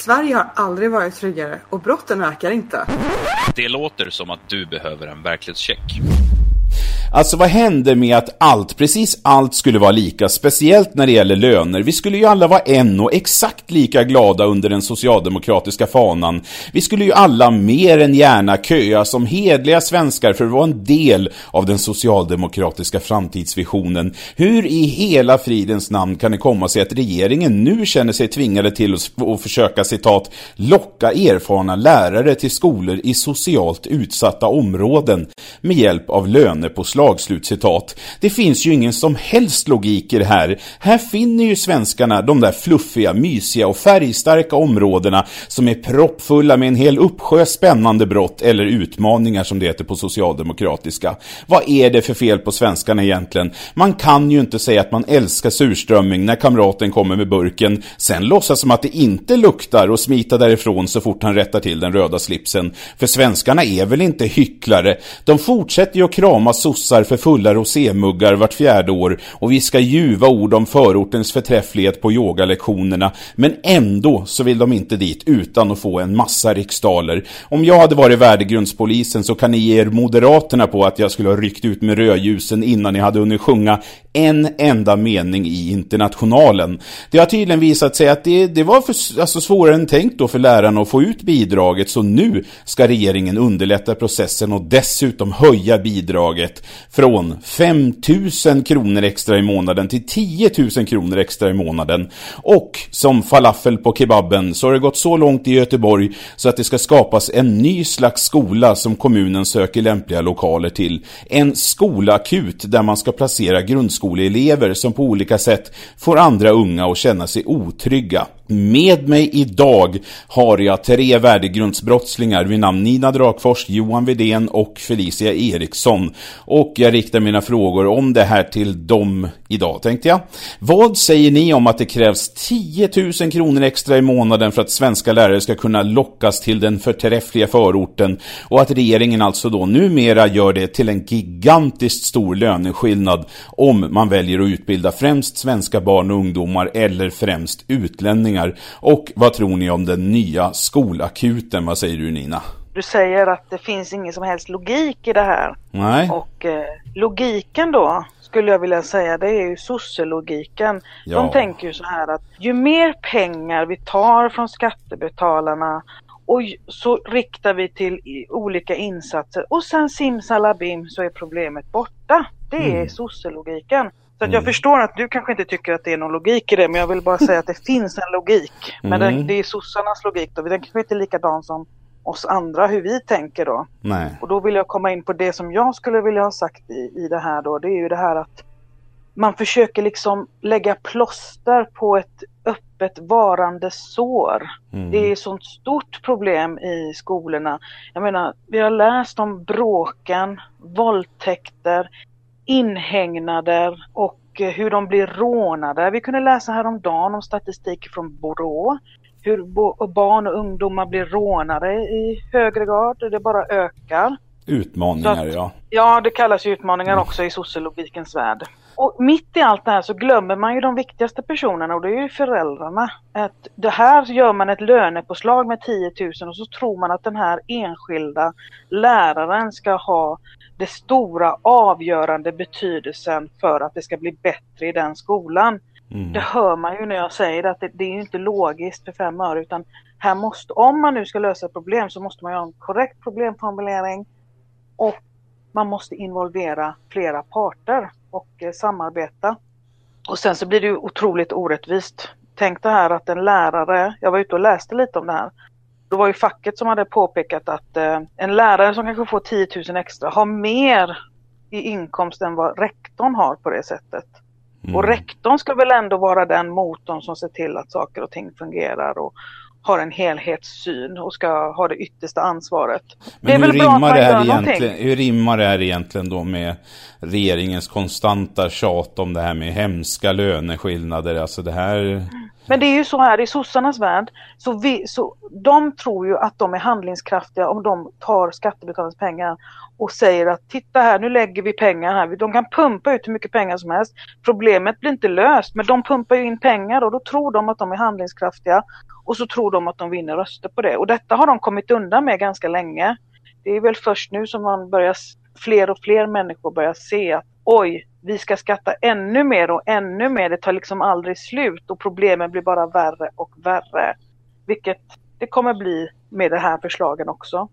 Sverige har aldrig varit tryggare och brotten ökar inte. Det låter som att du behöver en verklighetscheck. Alltså vad hände med att allt, precis allt skulle vara lika, speciellt när det gäller löner? Vi skulle ju alla vara en och exakt lika glada under den socialdemokratiska fanan. Vi skulle ju alla mer än gärna köa som hedliga svenskar för att vara en del av den socialdemokratiska framtidsvisionen. Hur i hela fridens namn kan det komma sig att regeringen nu känner sig tvingade till att försöka citat locka erfarna lärare till skolor i socialt utsatta områden med hjälp av lönepåslag slag, slutcitat. Det finns ju ingen som helst logik i det här. Här finner ju svenskarna de där fluffiga, mysiga och färgstarka områdena som är proppfulla med en hel uppsjö spännande brott eller utmaningar som det heter på socialdemokratiska. Vad är det för fel på svenskarna egentligen? Man kan ju inte säga att man älskar surströmming när kamraten kommer med burken, sen låtsas som att det inte luktar och smita därifrån så fort han rättar till den röda slipsen. För svenskarna är väl inte hycklare? De fortsätter ju att krama sossar bussar för fulla rosémuggar vart fjärde år och vi ska ljuva ord om förortens förträfflighet på yogalektionerna. Men ändå så vill de inte dit utan att få en massa riksdaler. Om jag hade varit värdegrundspolisen så kan ni ge er moderaterna på att jag skulle ha ryckt ut med rödljusen innan ni hade hunnit sjunga en enda mening i internationalen. Det har tydligen visat sig att det, det var för, alltså svårare än tänkt då för lärarna att få ut bidraget så nu ska regeringen underlätta processen och dessutom höja bidraget från 5 000 kronor extra i månaden till 10 000 kronor extra i månaden. Och som falafel på kebaben så har det gått så långt i Göteborg så att det ska skapas en ny slags skola som kommunen söker lämpliga lokaler till. En skolakut där man ska placera grundskoleelever som på olika sätt får andra unga att känna sig otrygga. Med mig idag har jag tre värdegrundsbrottslingar vid namn Nina Drakfors, Johan Vidén och Felicia Eriksson. Och jag riktar mina frågor om det här till dem idag, tänkte jag. Vad säger ni om att det krävs 10 000 kronor extra i månaden för att svenska lärare ska kunna lockas till den förträffliga förorten och att regeringen alltså då numera gör det till en gigantiskt stor löneskillnad om man väljer att utbilda främst svenska barn och ungdomar eller främst utlänningar pengar. Och vad tror ni om den nya skolakuten? Vad säger du Nina? Du säger att det finns ingen som helst logik i det här. Nej. Och eh, logiken då skulle jag vilja säga det är ju sosselogiken. Ja. De tänker ju så här att ju mer pengar vi tar från skattebetalarna och så riktar vi till olika insatser och sen simsalabim så är problemet borta. Det är mm. sosselogiken. Så att jag mm. förstår att du kanske inte tycker att det är någon logik i det, men jag vill bara säga att det finns en logik. Men mm. det, det, är sossarnas logik då. Den kanske inte är likadan som oss andra, hur vi tänker då. Nej. Och då vill jag komma in på det som jag skulle vilja ha sagt i, i det här då. Det är ju det här att man försöker liksom lägga plåster på ett öppet varande sår. Mm. Det är ett sånt stort problem i skolorna. Jag menar, vi har läst om bråken, våldtäkter, inhägnader och eh, hur de blir rånade. Vi kunde läsa häromdagen om statistik från Borå. Hur barn och ungdomar blir rånade i högre grad. Det bara ökar. Utmaningar, att, ja. Ja, det kallas ju utmaningar mm. också i sociologikens värld. Och mitt i allt det här så glömmer man ju de viktigaste personerna och det är ju föräldrarna. Att det här gör man ett lönepåslag med 10 000 och så tror man att den här enskilda läraren ska ha det stora avgörande betydelsen för att det ska bli bättre i den skolan. Mm. Det hör man ju när jag säger att det, det är inte logiskt för fem öre utan här måste, om man nu ska lösa ett problem så måste man ha en korrekt problemformulering och man måste involvera flera parter och eh, samarbeta. Och sen så blir det ju otroligt orättvist. Tänk det här att en lärare, jag var ute och läste lite om det här, det var ju facket som hade påpekat att eh, en lärare som kanske får 10 000 extra har mer i inkomst än vad rektorn har på det sättet. Mm. Och rektorn ska väl ändå vara den motorn som ser till att saker och ting fungerar och har en helhetssyn och ska ha det yttersta ansvaret. Men det hur, rimmar det här egentligen, hur rimmar det här egentligen då med regeringens konstanta tjat om det här med hemska löneskillnader? Alltså det här... Men det är ju så här i sossarnas värld, så, vi, så de tror ju att de är handlingskraftiga om de tar skattebetalarnas pengar och säger att titta här, nu lägger vi pengar här. De kan pumpa ut hur mycket pengar som helst. Problemet blir inte löst, men de pumpar ju in pengar och då tror de att de är handlingskraftiga och så tror de att de vinner röster på det. Och detta har de kommit undan med ganska länge. Det är väl först nu som man börjar, fler och fler människor börjar se att oj, vi ska skatta ännu mer och ännu mer. Det tar liksom aldrig slut och problemen blir bara värre och värre. Vilket det kommer bli med de här förslagen också.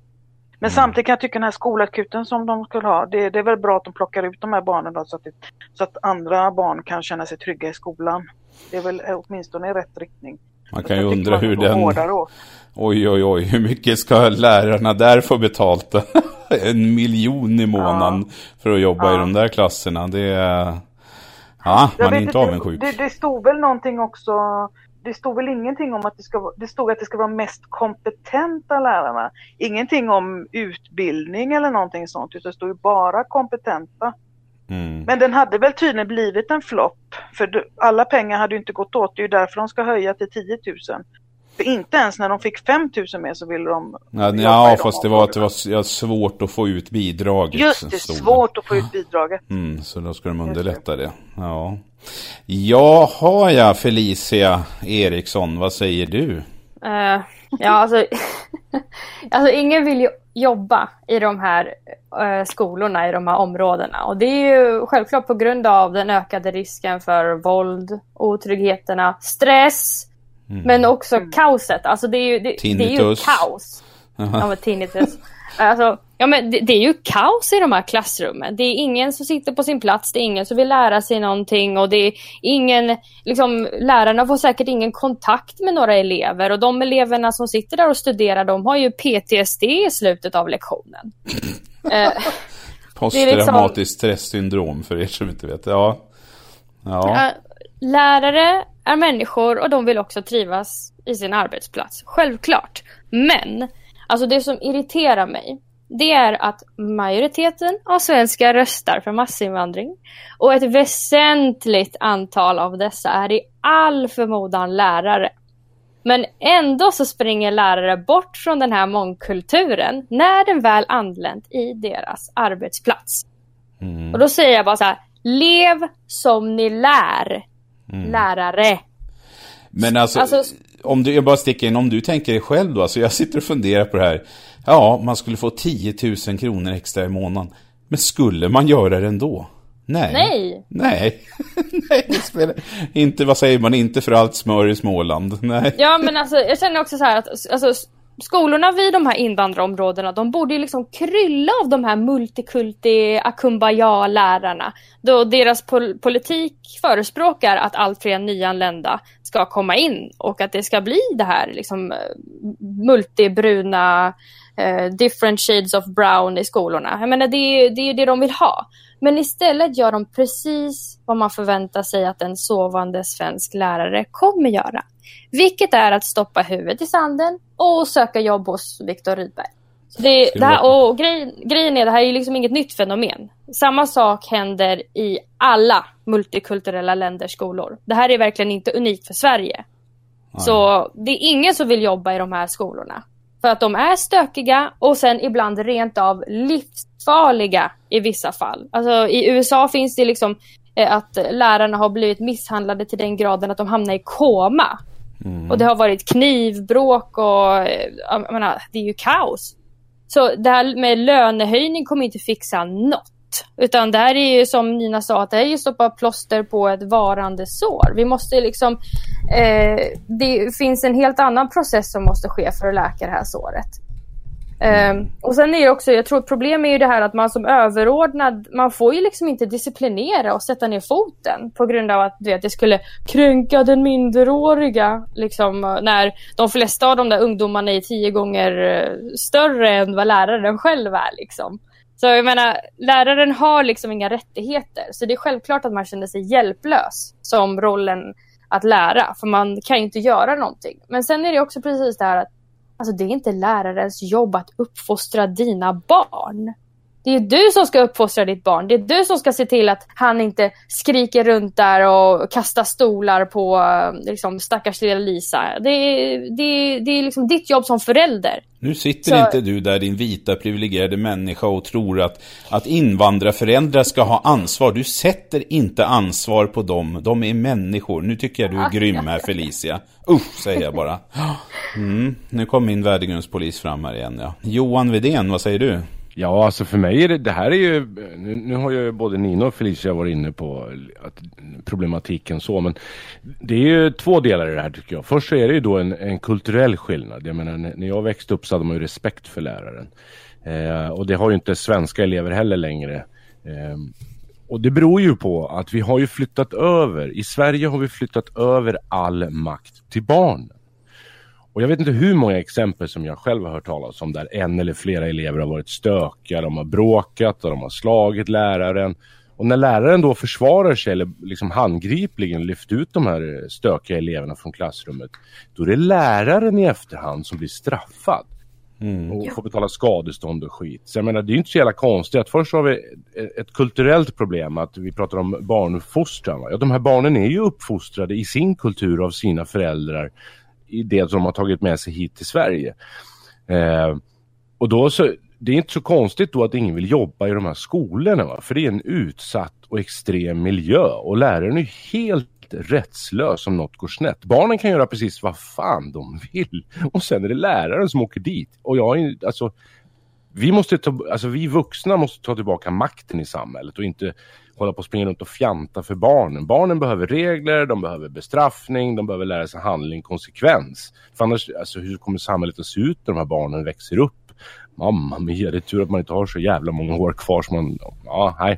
Men mm. samtidigt kan jag tycka den här skolakuten som de skulle ha, det, det är väl bra att de plockar ut de här barnen då, så, att det, så att andra barn kan känna sig trygga i skolan. Det är väl åtminstone i rätt riktning. Man kan ju undra hur den... Oj, oj, oj, hur mycket ska lärarna där få betalt? en miljon i månaden ja. för att jobba ja. i de där klasserna. Det är... Ja, man är inte avundsjuk. Det, det stod väl någonting också det stod väl ingenting om att det ska det stod att det ska vara mest kompetenta lärarna. Ingenting om utbildning eller någonting sånt, utan det stod ju bara kompetenta. Mm. Men den hade väl tydligen blivit en flopp, för alla pengar hade ju inte gått åt. Det är ju därför de ska höja till 10 000. För inte ens när de fick 5 000 med så ville de... Ja, ja fast det var att det var svårt att få ut bidraget. Just det, svårt att få ut bidraget. Mm, så då ska de underlätta det. Ja. Jaha ja, Felicia Eriksson, vad säger du? Uh, ja, alltså, alltså ingen vill ju jobba i de här uh, skolorna, i de här områdena. Och det är ju självklart på grund av den ökade risken för våld, otryggheterna, stress, mm. men också mm. kaoset. Alltså det är ju, det, det är ju kaos. Ja, tinnitus. Alltså, ja, men det, det, är ju kaos i de här klassrummen. Det är ingen som sitter på sin plats, det är ingen som vill lära sig någonting och det är ingen, liksom, lärarna får säkert ingen kontakt med några elever och de eleverna som sitter där och studerar de har ju PTSD i slutet av lektionen. eh, Posttraumatiskt liksom... stresssyndrom för er som inte vet. Ja. ja. Lärare är människor och de vill också trivas i sin arbetsplats. Självklart. Men Alltså det som irriterar mig, det är att majoriteten av svenskar röstar för massinvandring och ett väsentligt antal av dessa är i all förmodan lärare. Men ändå så springer lärare bort från den här mångkulturen när den väl anlänt i deras arbetsplats. Mm. Och då säger jag bara så här, lev som ni lär, mm. lärare. Men alltså, alltså om du, jag bara sticker in, om du tänker dig själv då, alltså jag sitter och funderar på det här. Ja, man skulle få 10 000 kronor extra i månaden. Men skulle man göra det ändå? Nej. Nej. Nej. Nej, inte, vad säger man, inte för allt smör i Småland. Nej. Ja, men alltså jag känner också så här att, alltså skolorna vid de här invandrarområdena, de borde ju liksom krylla av de här multikulti akumbaya-lärarna. Då deras pol politik förespråkar att allt fler nyanlända ska komma in och att det ska bli det här liksom multibruna, uh, different shades of brown i skolorna. Jag menar, det är, det är det de vill ha. Men istället gör de precis vad man förväntar sig att en sovande svensk lärare kommer göra. Vilket är att stoppa huvudet i sanden och söka jobb hos Viktor Rydberg. Det, det här, och grej, grejen är, det här är liksom inget nytt fenomen. Samma sak händer i alla multikulturella länders skolor. Det här är verkligen inte unikt för Sverige. Nej. Så det är ingen som vill jobba i de här skolorna. För att de är stökiga och sen ibland rent av livsfarliga i vissa fall. Alltså i USA finns det liksom eh, att lärarna har blivit misshandlade till den graden att de hamnar i koma Mm. Och det har varit knivbråk och eh, jag menar, det är ju kaos. Så det här med lönehöjning kommer inte fixa något. Utan det här är ju som Nina sa, att det är ju stoppa plåster på ett varande sår. Vi måste liksom, eh, det finns en helt annan process som måste ske för att läka det här såret. Eh, och sen är det också, jag tror problemet är ju det här att man som överordnad, man får ju liksom inte disciplinera och sätta ner foten på grund av att du vet, det skulle kränka den minderåriga. Liksom, när de flesta av de där ungdomarna är tio gånger eh, större än vad läraren själv är. Liksom. Så jag menar, läraren har liksom inga rättigheter. Så det är självklart att man känner sig hjälplös som rollen att lära. För man kan ju inte göra någonting. Men sen är det också precis det här att Alltså det är inte lärarens jobb att uppfostra dina barn. Det är du som ska uppfostra ditt barn. Det är du som ska se till att han inte skriker runt där och kastar stolar på liksom, stackars lilla Lisa. Det är, det, det är liksom ditt jobb som förälder. Nu sitter så... inte du där din vita privilegierade människa och tror att, att invandrarföräldrar ska ha ansvar. Du sätter inte ansvar på dem. De är människor. Nu tycker jag du är grym här Felicia. Usch, säger jag bara. Mm, nu kom min värdegrundspolis fram här igen. Ja. Johan Vedén, vad säger du? Ja, alltså för mig är det, det här är ju, nu, nu har ju både Nina och Felicia varit inne på att, problematiken så, men det är ju två delar i det här tycker jag. Först så är det ju då en, en kulturell skillnad. Jag menar, när jag växte upp så hade man ju respekt för läraren. Eh, och det har ju inte svenska elever heller längre. Eh, och det beror ju på att vi har ju flyttat över, i Sverige har vi flyttat över all makt till barnen. Och jag vet inte hur många exempel som jag själv har hört talas om där en eller flera elever har varit stökiga, de har bråkat och de har slagit läraren. Och när läraren då försvarar sig eller liksom handgripligen lyft ut de här stökiga eleverna från klassrummet, då är det läraren i efterhand som blir straffad. Mm. Och får betala skadestånd och skit. Så jag menar, det är ju inte så jävla konstigt att först har vi ett kulturellt problem att vi pratar om barnuppfostran. Ja, de här barnen är ju uppfostrade i sin kultur av sina föräldrar i det som de har tagit med sig hit till Sverige. Eh, och då så, det är inte så konstigt då att ingen vill jobba i de här skolorna. Va? För det är en utsatt och extrem miljö och läraren är helt rättslös om något går snett. Barnen kan göra precis vad fan de vill och sen är det läraren som åker dit. Och jag alltså, vi måste ta, alltså vi vuxna måste ta tillbaka makten i samhället och inte hålla på och springa runt och fjanta för barnen. Barnen behöver regler, de behöver bestraffning, de behöver lära sig handling, konsekvens. För annars, alltså hur kommer samhället att se ut när de här barnen växer upp? Mamma mia, det är tur att man inte har så jävla många år kvar som man, ja, nej.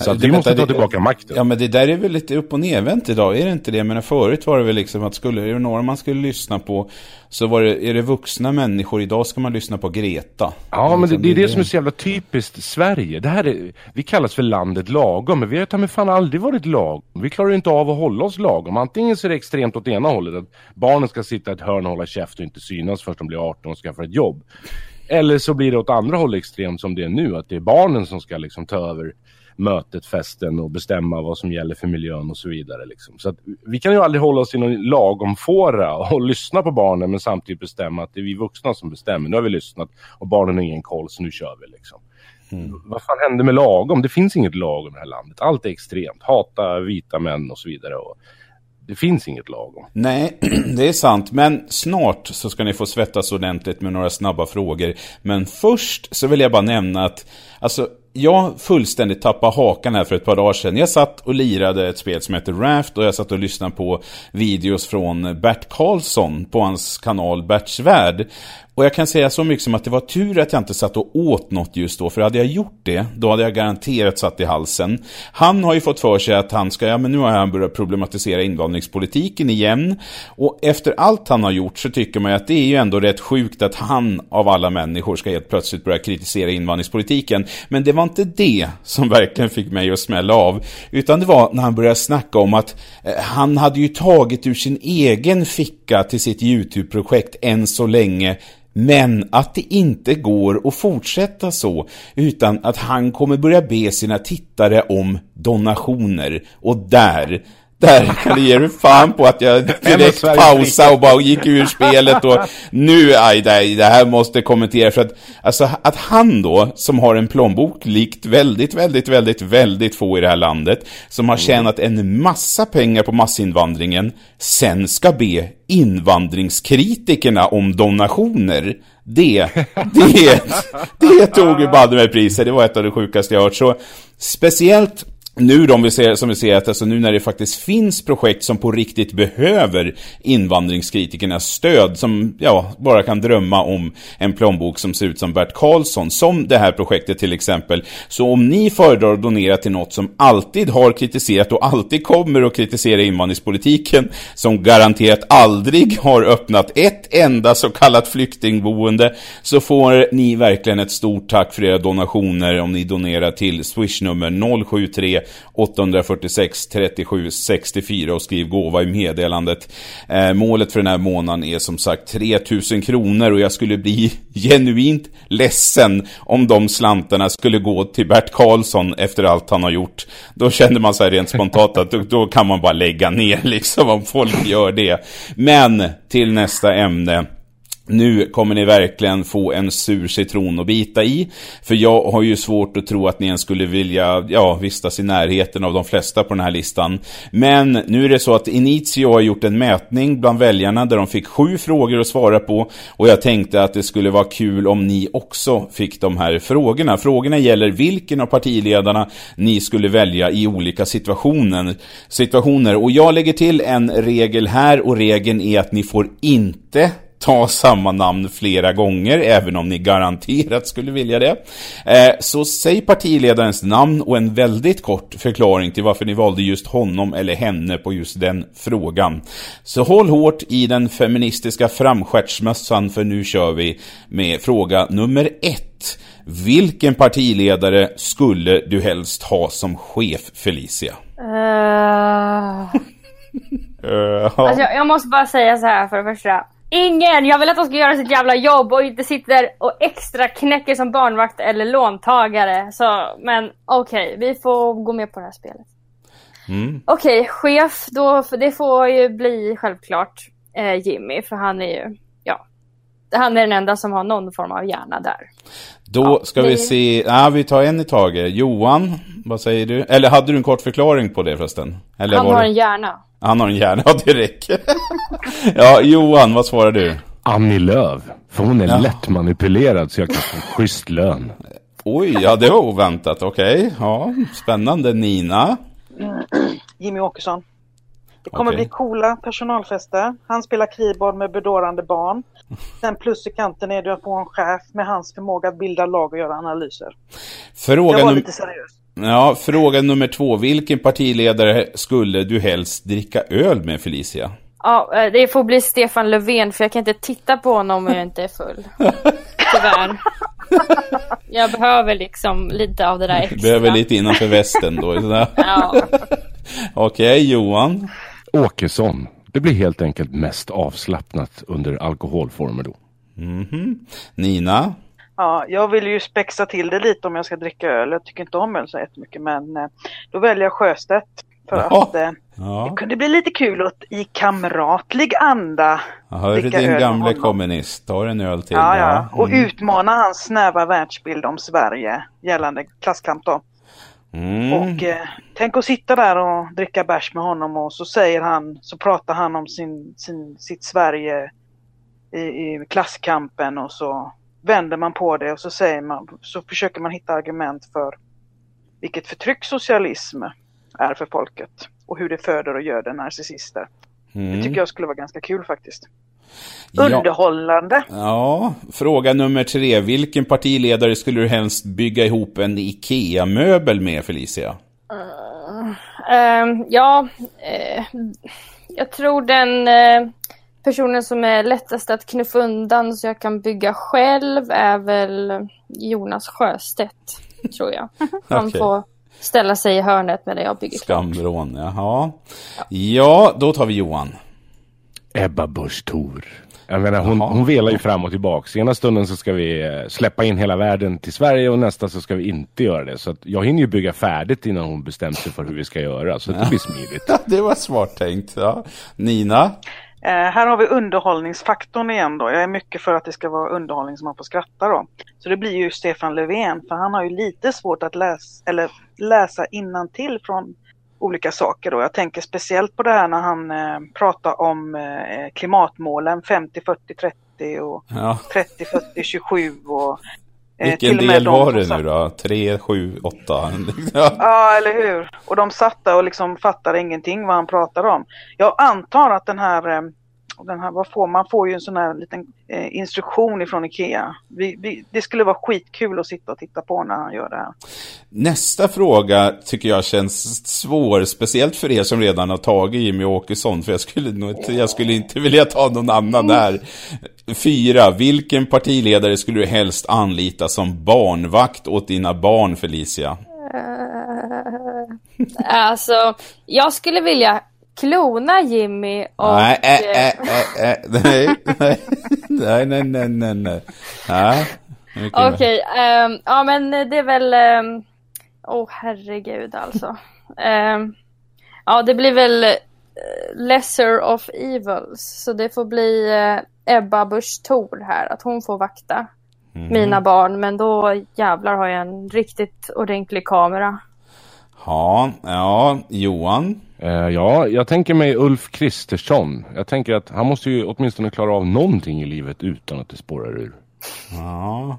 Så att vi måste ta tillbaka makten. Ja men det där är väl lite upp och nedvänt idag, är det inte det? Men förut var det väl liksom att skulle det några man skulle lyssna på så var det, är det vuxna människor, idag ska man lyssna på Greta. Ja men det, det är det som är så jävla typiskt Sverige. Det här är, vi kallas för landet lagom, men vi har ta fan aldrig varit lagom. Vi klarar inte av att hålla oss lagom. Antingen så är det extremt åt ena hållet, att barnen ska sitta i ett hörn och hålla käft och inte synas först de blir 18 och skaffar ett jobb. Eller så blir det åt andra hållet extremt som det är nu, att det är barnen som ska liksom ta över mötet, festen och bestämma vad som gäller för miljön och så vidare. Liksom. Så att vi kan ju aldrig hålla oss i någon lagom fåra och lyssna på barnen men samtidigt bestämma att det är vi vuxna som bestämmer. Nu har vi lyssnat och barnen har ingen koll så nu kör vi liksom. Mm. Vad fan händer med lagom? Det finns inget lagom i det här landet. Allt är extremt. Hata vita män och så vidare. Och det finns inget lagom. Nej, det är sant. Men snart så ska ni få svettas ordentligt med några snabba frågor. Men först så vill jag bara nämna att alltså, jag fullständigt tappade hakan här för ett par dagar sedan. Jag satt och lirade ett spel som heter Raft och jag satt och lyssnade på videos från Bert Karlsson på hans kanal Berts Värld. Och jag kan säga så mycket som att det var tur att jag inte satt och åt något just då. För hade jag gjort det, då hade jag garanterat satt i halsen. Han har ju fått för sig att han ska, ja men nu har han börjat problematisera invandringspolitiken igen. Och efter allt han har gjort så tycker man ju att det är ju ändå rätt sjukt att han av alla människor ska helt plötsligt börja kritisera invandringspolitiken. Men det var inte det som verkligen fick mig att smälla av. Utan det var när han började snacka om att eh, han hade ju tagit ur sin egen ficka till sitt YouTube-projekt än så länge men att det inte går att fortsätta så, utan att han kommer börja be sina tittare om donationer. Och där, där kan du ge dig fan på att jag direkt pausade och bara gick ur spelet och nu, aj, nej, det här måste kommenteras för att, alltså att han då, som har en plånbok likt väldigt, väldigt, väldigt, väldigt få i det här landet, som har tjänat en massa pengar på massinvandringen, sen ska be invandringskritikerna om donationer. Det, det, det tog ju banne med priset, det var ett av det sjukaste jag hört. Så speciellt nu då, vi ser, som vi ser att alltså nu när det faktiskt finns projekt som på riktigt behöver invandringskritikernas stöd, som ja, bara kan drömma om en plånbok som ser ut som Bert Karlsson, som det här projektet till exempel. Så om ni föredrar att donera till något som alltid har kritiserat och alltid kommer att kritisera invandringspolitiken, som garanterat aldrig har öppnat ett enda så kallat flyktingboende, så får ni verkligen ett stort tack för era donationer om ni donerar till swishnummer 073 846 37 64 och skriv gåva i meddelandet. Eh, målet för den här månaden är som sagt 3000 kronor och jag skulle bli genuint ledsen om de slantarna skulle gå till Bert Karlsson efter allt han har gjort. Då känner man sig rent spontant att då, då kan man bara lägga ner liksom om folk gör det. Men till nästa ämne. Nu kommer ni verkligen få en sur citron att bita i. För jag har ju svårt att tro att ni ens skulle vilja ja, vistas i närheten av de flesta på den här listan. Men nu är det så att Initio har gjort en mätning bland väljarna där de fick sju frågor att svara på. Och jag tänkte att det skulle vara kul om ni också fick de här frågorna. Frågorna gäller vilken av partiledarna ni skulle välja i olika situationer. situationer. Och jag lägger till en regel här och regeln är att ni får inte ta samma namn flera gånger, även om ni garanterat skulle vilja det. Eh, så säg partiledarens namn och en väldigt kort förklaring till varför ni valde just honom eller henne på just den frågan. Så håll hårt i den feministiska framskärtsmössan för nu kör vi med fråga nummer ett. Vilken partiledare skulle du helst ha som chef, Felicia? Uh... uh, alltså, jag, jag måste bara säga så här för det första. Ingen! Jag vill att de ska göra sitt jävla jobb och inte sitter och extra knäcker som barnvakt eller låntagare. Så, men okej, okay, vi får gå med på det här spelet. Mm. Okej, okay, chef, då, det får ju bli självklart eh, Jimmy, för han är ju, ja, han är den enda som har någon form av hjärna där. Då ja, ska det... vi se, ja, vi tar en i taget. Johan, vad säger du? Eller hade du en kort förklaring på det förresten? Eller han har det... en hjärna. Han har en hjärna, ja det räcker. ja, Johan, vad svarar du? Annie Lööf. För hon är ja. lätt manipulerad så jag kan få en schysst lön. Oj, ja det var oväntat. Okej, okay. ja, spännande. Nina? Jimmy Åkesson. Det kommer okay. bli coola personalfester. Han spelar keyboard med bedårande barn. Sen plus i kanten är det att få en chef med hans förmåga att bilda lag och göra analyser. Fråga jag var lite seriös. Ja, fråga nummer två. Vilken partiledare skulle du helst dricka öl med Felicia? Ja, eh, det får bli Stefan Löfven för jag kan inte titta på honom om jag inte är full. Tyvärr. Jag behöver liksom lite av det där extra. Behöver lite innanför västen då. ja. Okej, okay, Johan? Åkesson. Det blir helt enkelt mest avslappnat under alkoholformer då. Mm -hmm. Nina? Ja, jag vill ju spexa till det lite om jag ska dricka öl. Jag tycker inte om öl så jättemycket men eh, då väljer jag Sjöstedt. För ja. att eh, ja. det kunde bli lite kul att i kamratlig anda Jaha, dricka din gamle kommunist. Ta en öl till. Ja, ja. Och mm. utmana hans snäva världsbild om Sverige gällande klasskamp då. Mm. Och eh, tänk att sitta där och dricka bärs med honom och så säger han, så pratar han om sin, sin, sitt Sverige i, i klasskampen och så vänder man på det och så säger man, så försöker man hitta argument för vilket förtryck socialism är för folket och hur det föder och gör det narcissister. Mm. Det tycker jag skulle vara ganska kul faktiskt. Ja. Underhållande. Ja, fråga nummer tre. Vilken partiledare skulle du helst bygga ihop en IKEA-möbel med, Felicia? Uh, uh, ja, uh, jag tror den personen som är lättast att knuffa undan så jag kan bygga själv är väl Jonas Sjöstedt, tror jag. Han okay. får ställa sig i hörnet medan jag bygger Skambrån, jaha. Ja, då tar vi Johan. Ebba Busch Thor. Jag menar, hon, hon velar ju fram och tillbaka. Ena stunden så ska vi eh, släppa in hela världen till Sverige och nästa så ska vi inte göra det. Så jag hinner ju bygga färdigt innan hon bestämt sig för hur vi ska göra. Så det blir smidigt. det var smart tänkt. Ja. Nina? Eh, här har vi underhållningsfaktorn igen då. Jag är mycket för att det ska vara underhållning som man får skratta då. Så det blir ju Stefan Löfven för han har ju lite svårt att läsa, eller läsa till från olika saker då. Jag tänker speciellt på det här när han eh, pratar om eh, klimatmålen 50, 40, 30 och ja. 30, 40, 27 och Vilken del de var det nu då? 3, 7, 8? ja, eller hur? Och de satt där och liksom fattade ingenting vad han pratade om. Jag antar att den här eh, den här, vad får, man får ju en sån här liten eh, instruktion ifrån Ikea. Vi, vi, det skulle vara skitkul att sitta och titta på när han gör det här. Nästa fråga tycker jag känns svår, speciellt för er som redan har tagit Jimmy Åkesson, för jag skulle, nog, jag skulle inte vilja ta någon annan där. Fyra, vilken partiledare skulle du helst anlita som barnvakt åt dina barn, Felicia? Alltså, jag skulle vilja klona Jimmy och... Nej, äh, äh, äh, nej, nej, nej, nej, nej, nej, nej. nej. Okej, okay, um, ja men det är väl... Åh um, oh, herregud alltså. Um, ja, det blir väl uh, lesser of evils. Så det får bli uh, Ebba Busch Thor här, att hon får vakta mm. mina barn. Men då jävlar har jag en riktigt ordentlig kamera. Ja, ja, Johan? Uh, ja, jag tänker mig Ulf Kristersson. Jag tänker att han måste ju åtminstone klara av någonting i livet utan att det spårar ur. Ja.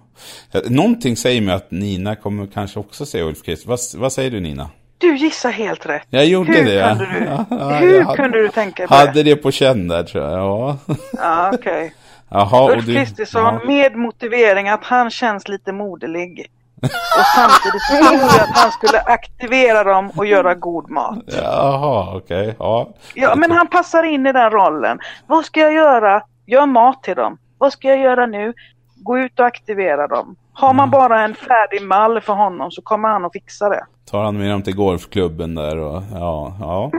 Någonting säger mig att Nina kommer kanske också säga Ulf Kristersson. Vad, vad säger du Nina? Du gissar helt rätt. Jag gjorde Hur det. Kunde du, ja, ja, Hur hade, kunde du tänka på hade det? Hade det på känn där tror jag. Ja, ja okej. Okay. Jaha, Ulf Kristersson med motivering att han känns lite moderlig. Och samtidigt så tror jag att han skulle aktivera dem och göra god mat. Jaha, okej. Okay. Ja. ja, men han passar in i den rollen. Vad ska jag göra? Gör mat till dem. Vad ska jag göra nu? Gå ut och aktivera dem. Har man bara en färdig mall för honom så kommer han att fixa det. Tar han med dem till golfklubben där och ja, ja.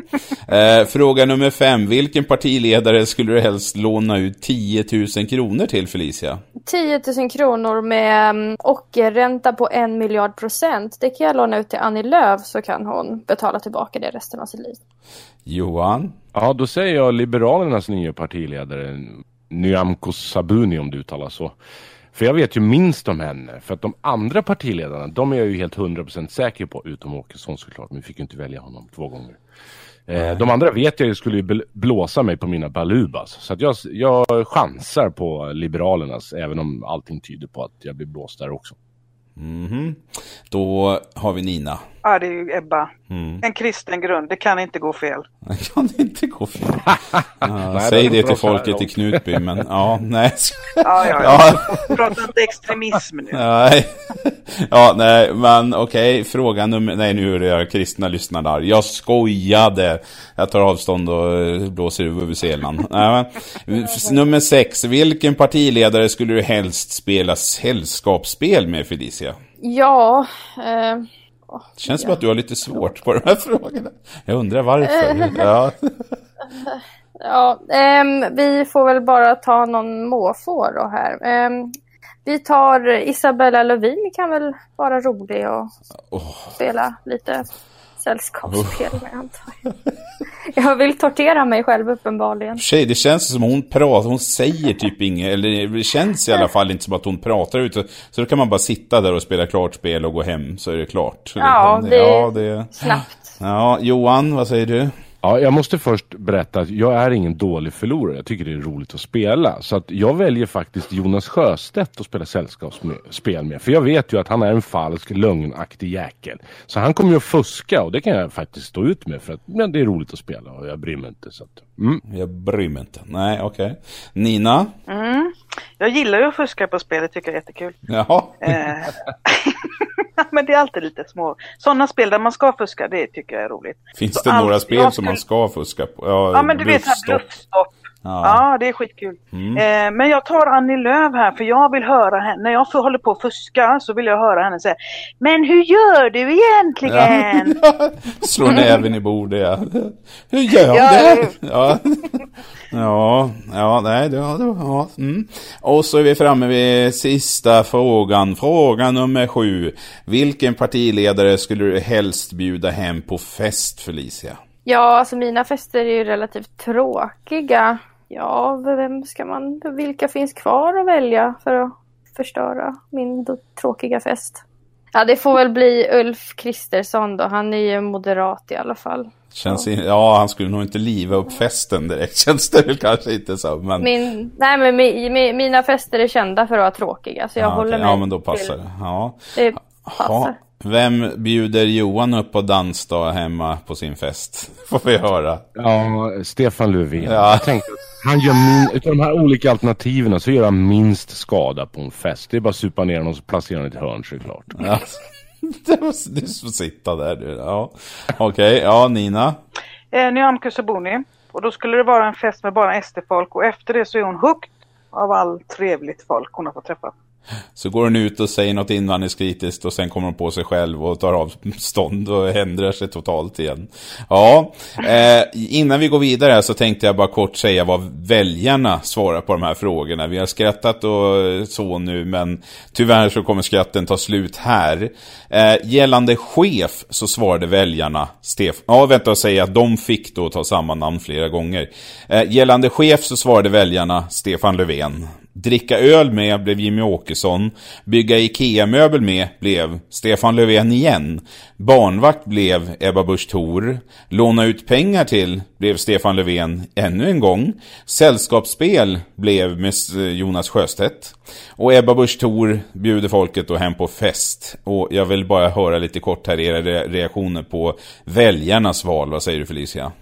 eh, fråga nummer fem. Vilken partiledare skulle du helst låna ut 10 000 kronor till Felicia? 10 000 kronor med mm, ockerränta på en miljard procent. Det kan jag låna ut till Annie Lööf så kan hon betala tillbaka det resten av sitt liv. Johan? Ja, då säger jag Liberalernas nya partiledare Nyamko Sabuni om du uttalar så. För jag vet ju minst om henne. För att de andra partiledarna, de är jag ju helt 100% säker på. Utom Åkesson såklart, men vi fick ju inte välja honom två gånger. Eh, de andra vet jag ju skulle blåsa mig på mina balubas. Så att jag, jag chansar på Liberalernas, även om allting tyder på att jag blir blåst där också. Mm -hmm. Då har vi Nina. Ja, det är ju Ebba. Mm. En kristen grund, det kan inte gå fel. Det kan inte gå fel. Ja, säg det till folket i Knutby, men ja, nej. Ja, ja, ja. ja. Prata inte extremism nu. Nej. Ja, nej, men okej. Okay. Fråga nummer... Nej, nu är det kristna lyssnare där. Jag skojade. Jag tar avstånd och blåser i vuvuzelan. nummer sex. Vilken partiledare skulle du helst spela sällskapsspel med, Felicia? Ja... Eh... Det känns som att du har lite svårt på de här frågorna. Jag undrar varför. ja, ja um, vi får väl bara ta någon måfå då här. Um, vi tar Isabella Lövin kan väl vara rolig och oh. spela lite sällskapsspel oh. antar jag. Jag vill tortera mig själv uppenbarligen. Tjej, det känns som hon pratar, hon säger typ inget, eller det känns i alla fall inte som att hon pratar ut. Så då kan man bara sitta där och spela klart spel och gå hem, så är det klart. Ja, det, ja, det snabbt. Ja, Johan, vad säger du? Ja, jag måste först berätta att jag är ingen dålig förlorare. Jag tycker det är roligt att spela. Så att jag väljer faktiskt Jonas Sjöstedt att spela sällskapsspel med. För jag vet ju att han är en falsk, lögnaktig jäkel. Så han kommer ju att fuska och det kan jag faktiskt stå ut med. För att men det är roligt att spela och jag bryr mig inte. Så att, mm. Jag bryr mig inte. Nej, okej. Okay. Nina? Mm. Jag gillar ju att fuska på spelet, tycker jag är jättekul. Jaha. Eh, men det är alltid lite små. Sådana spel där man ska fuska, det tycker jag är roligt. Finns Så det några spel som man ska fuska på? Ja, ja men du vet här bluffstopp. Ja. ja, det är skitkul. Mm. Eh, men jag tar Annie Lööf här för jag vill höra henne. När jag håller på att fuska så vill jag höra henne säga Men hur gör du egentligen? Ja. Slå näven i bordet ja. Hur gör ja, det? Ja. ja, ja, nej, det, ja. Mm. Och så är vi framme vid sista frågan. Fråga nummer sju. Vilken partiledare skulle du helst bjuda hem på fest Felicia? Ja, alltså mina fester är ju relativt tråkiga. Ja, vem ska man, vilka finns kvar att välja för att förstöra min tråkiga fest? Ja, det får väl bli Ulf Kristersson då. Han är ju moderat i alla fall. Känns in, ja, han skulle nog inte liva upp festen direkt, känns det väl kanske inte så. Men... Min, nej, men mi, mi, mina fester är kända för att vara tråkiga, så jag ja, håller okay. mig Ja, men då passar det. Ja. Det passar. Vem bjuder Johan upp på dansdag hemma på sin fest? Får vi höra. Ja, Stefan Löfven. Ja. Jag tänkte han gör min, utav de här olika alternativen så gör han minst skada på en fest. Det är bara att supa ner honom och placera honom i ett hörn såklart. Ja. Du får sitta där du. Ja. Okej, okay. ja Nina. Eh, Nyamko Sabuni. Och då skulle det vara en fest med bara SD-folk och efter det så är hon hooked av all trevligt folk hon har fått träffa. Så går hon ut och säger något invandringskritiskt och sen kommer hon på sig själv och tar avstånd och ändrar sig totalt igen. Ja, eh, innan vi går vidare så tänkte jag bara kort säga vad väljarna svarar på de här frågorna. Vi har skrattat och så nu, men tyvärr så kommer skratten ta slut här. Eh, gällande chef så svarade väljarna Stefan, ja vänta och säga att de fick då ta samma namn flera gånger. Eh, gällande chef så svarade väljarna Stefan Löfven. Dricka öl med blev Jimmy Åkesson. Bygga IKEA-möbel med blev Stefan Löfven igen. Barnvakt blev Ebba Busch Thor. Låna ut pengar till blev Stefan Löfven ännu en gång. Sällskapsspel blev med eh, Jonas Sjöstedt. Och Ebba Busch Thor bjuder folket då hem på fest. Och jag vill bara höra lite kort här era reaktioner på väljarnas val. Vad säger du Felicia?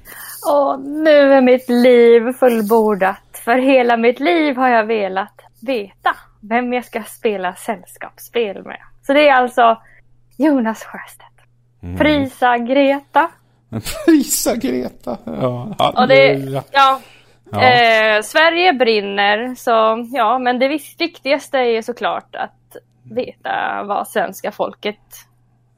Åh, nu är mitt liv fullbordat. För hela mitt liv har jag velat veta vem jag ska spela sällskapsspel med. Så det är alltså Jonas Sjöstedt. Mm. Prisa Greta. Prisa Greta. Ja. Och det, ja. ja. Eh, Sverige brinner så ja, men det viktigaste är såklart att veta vad svenska folket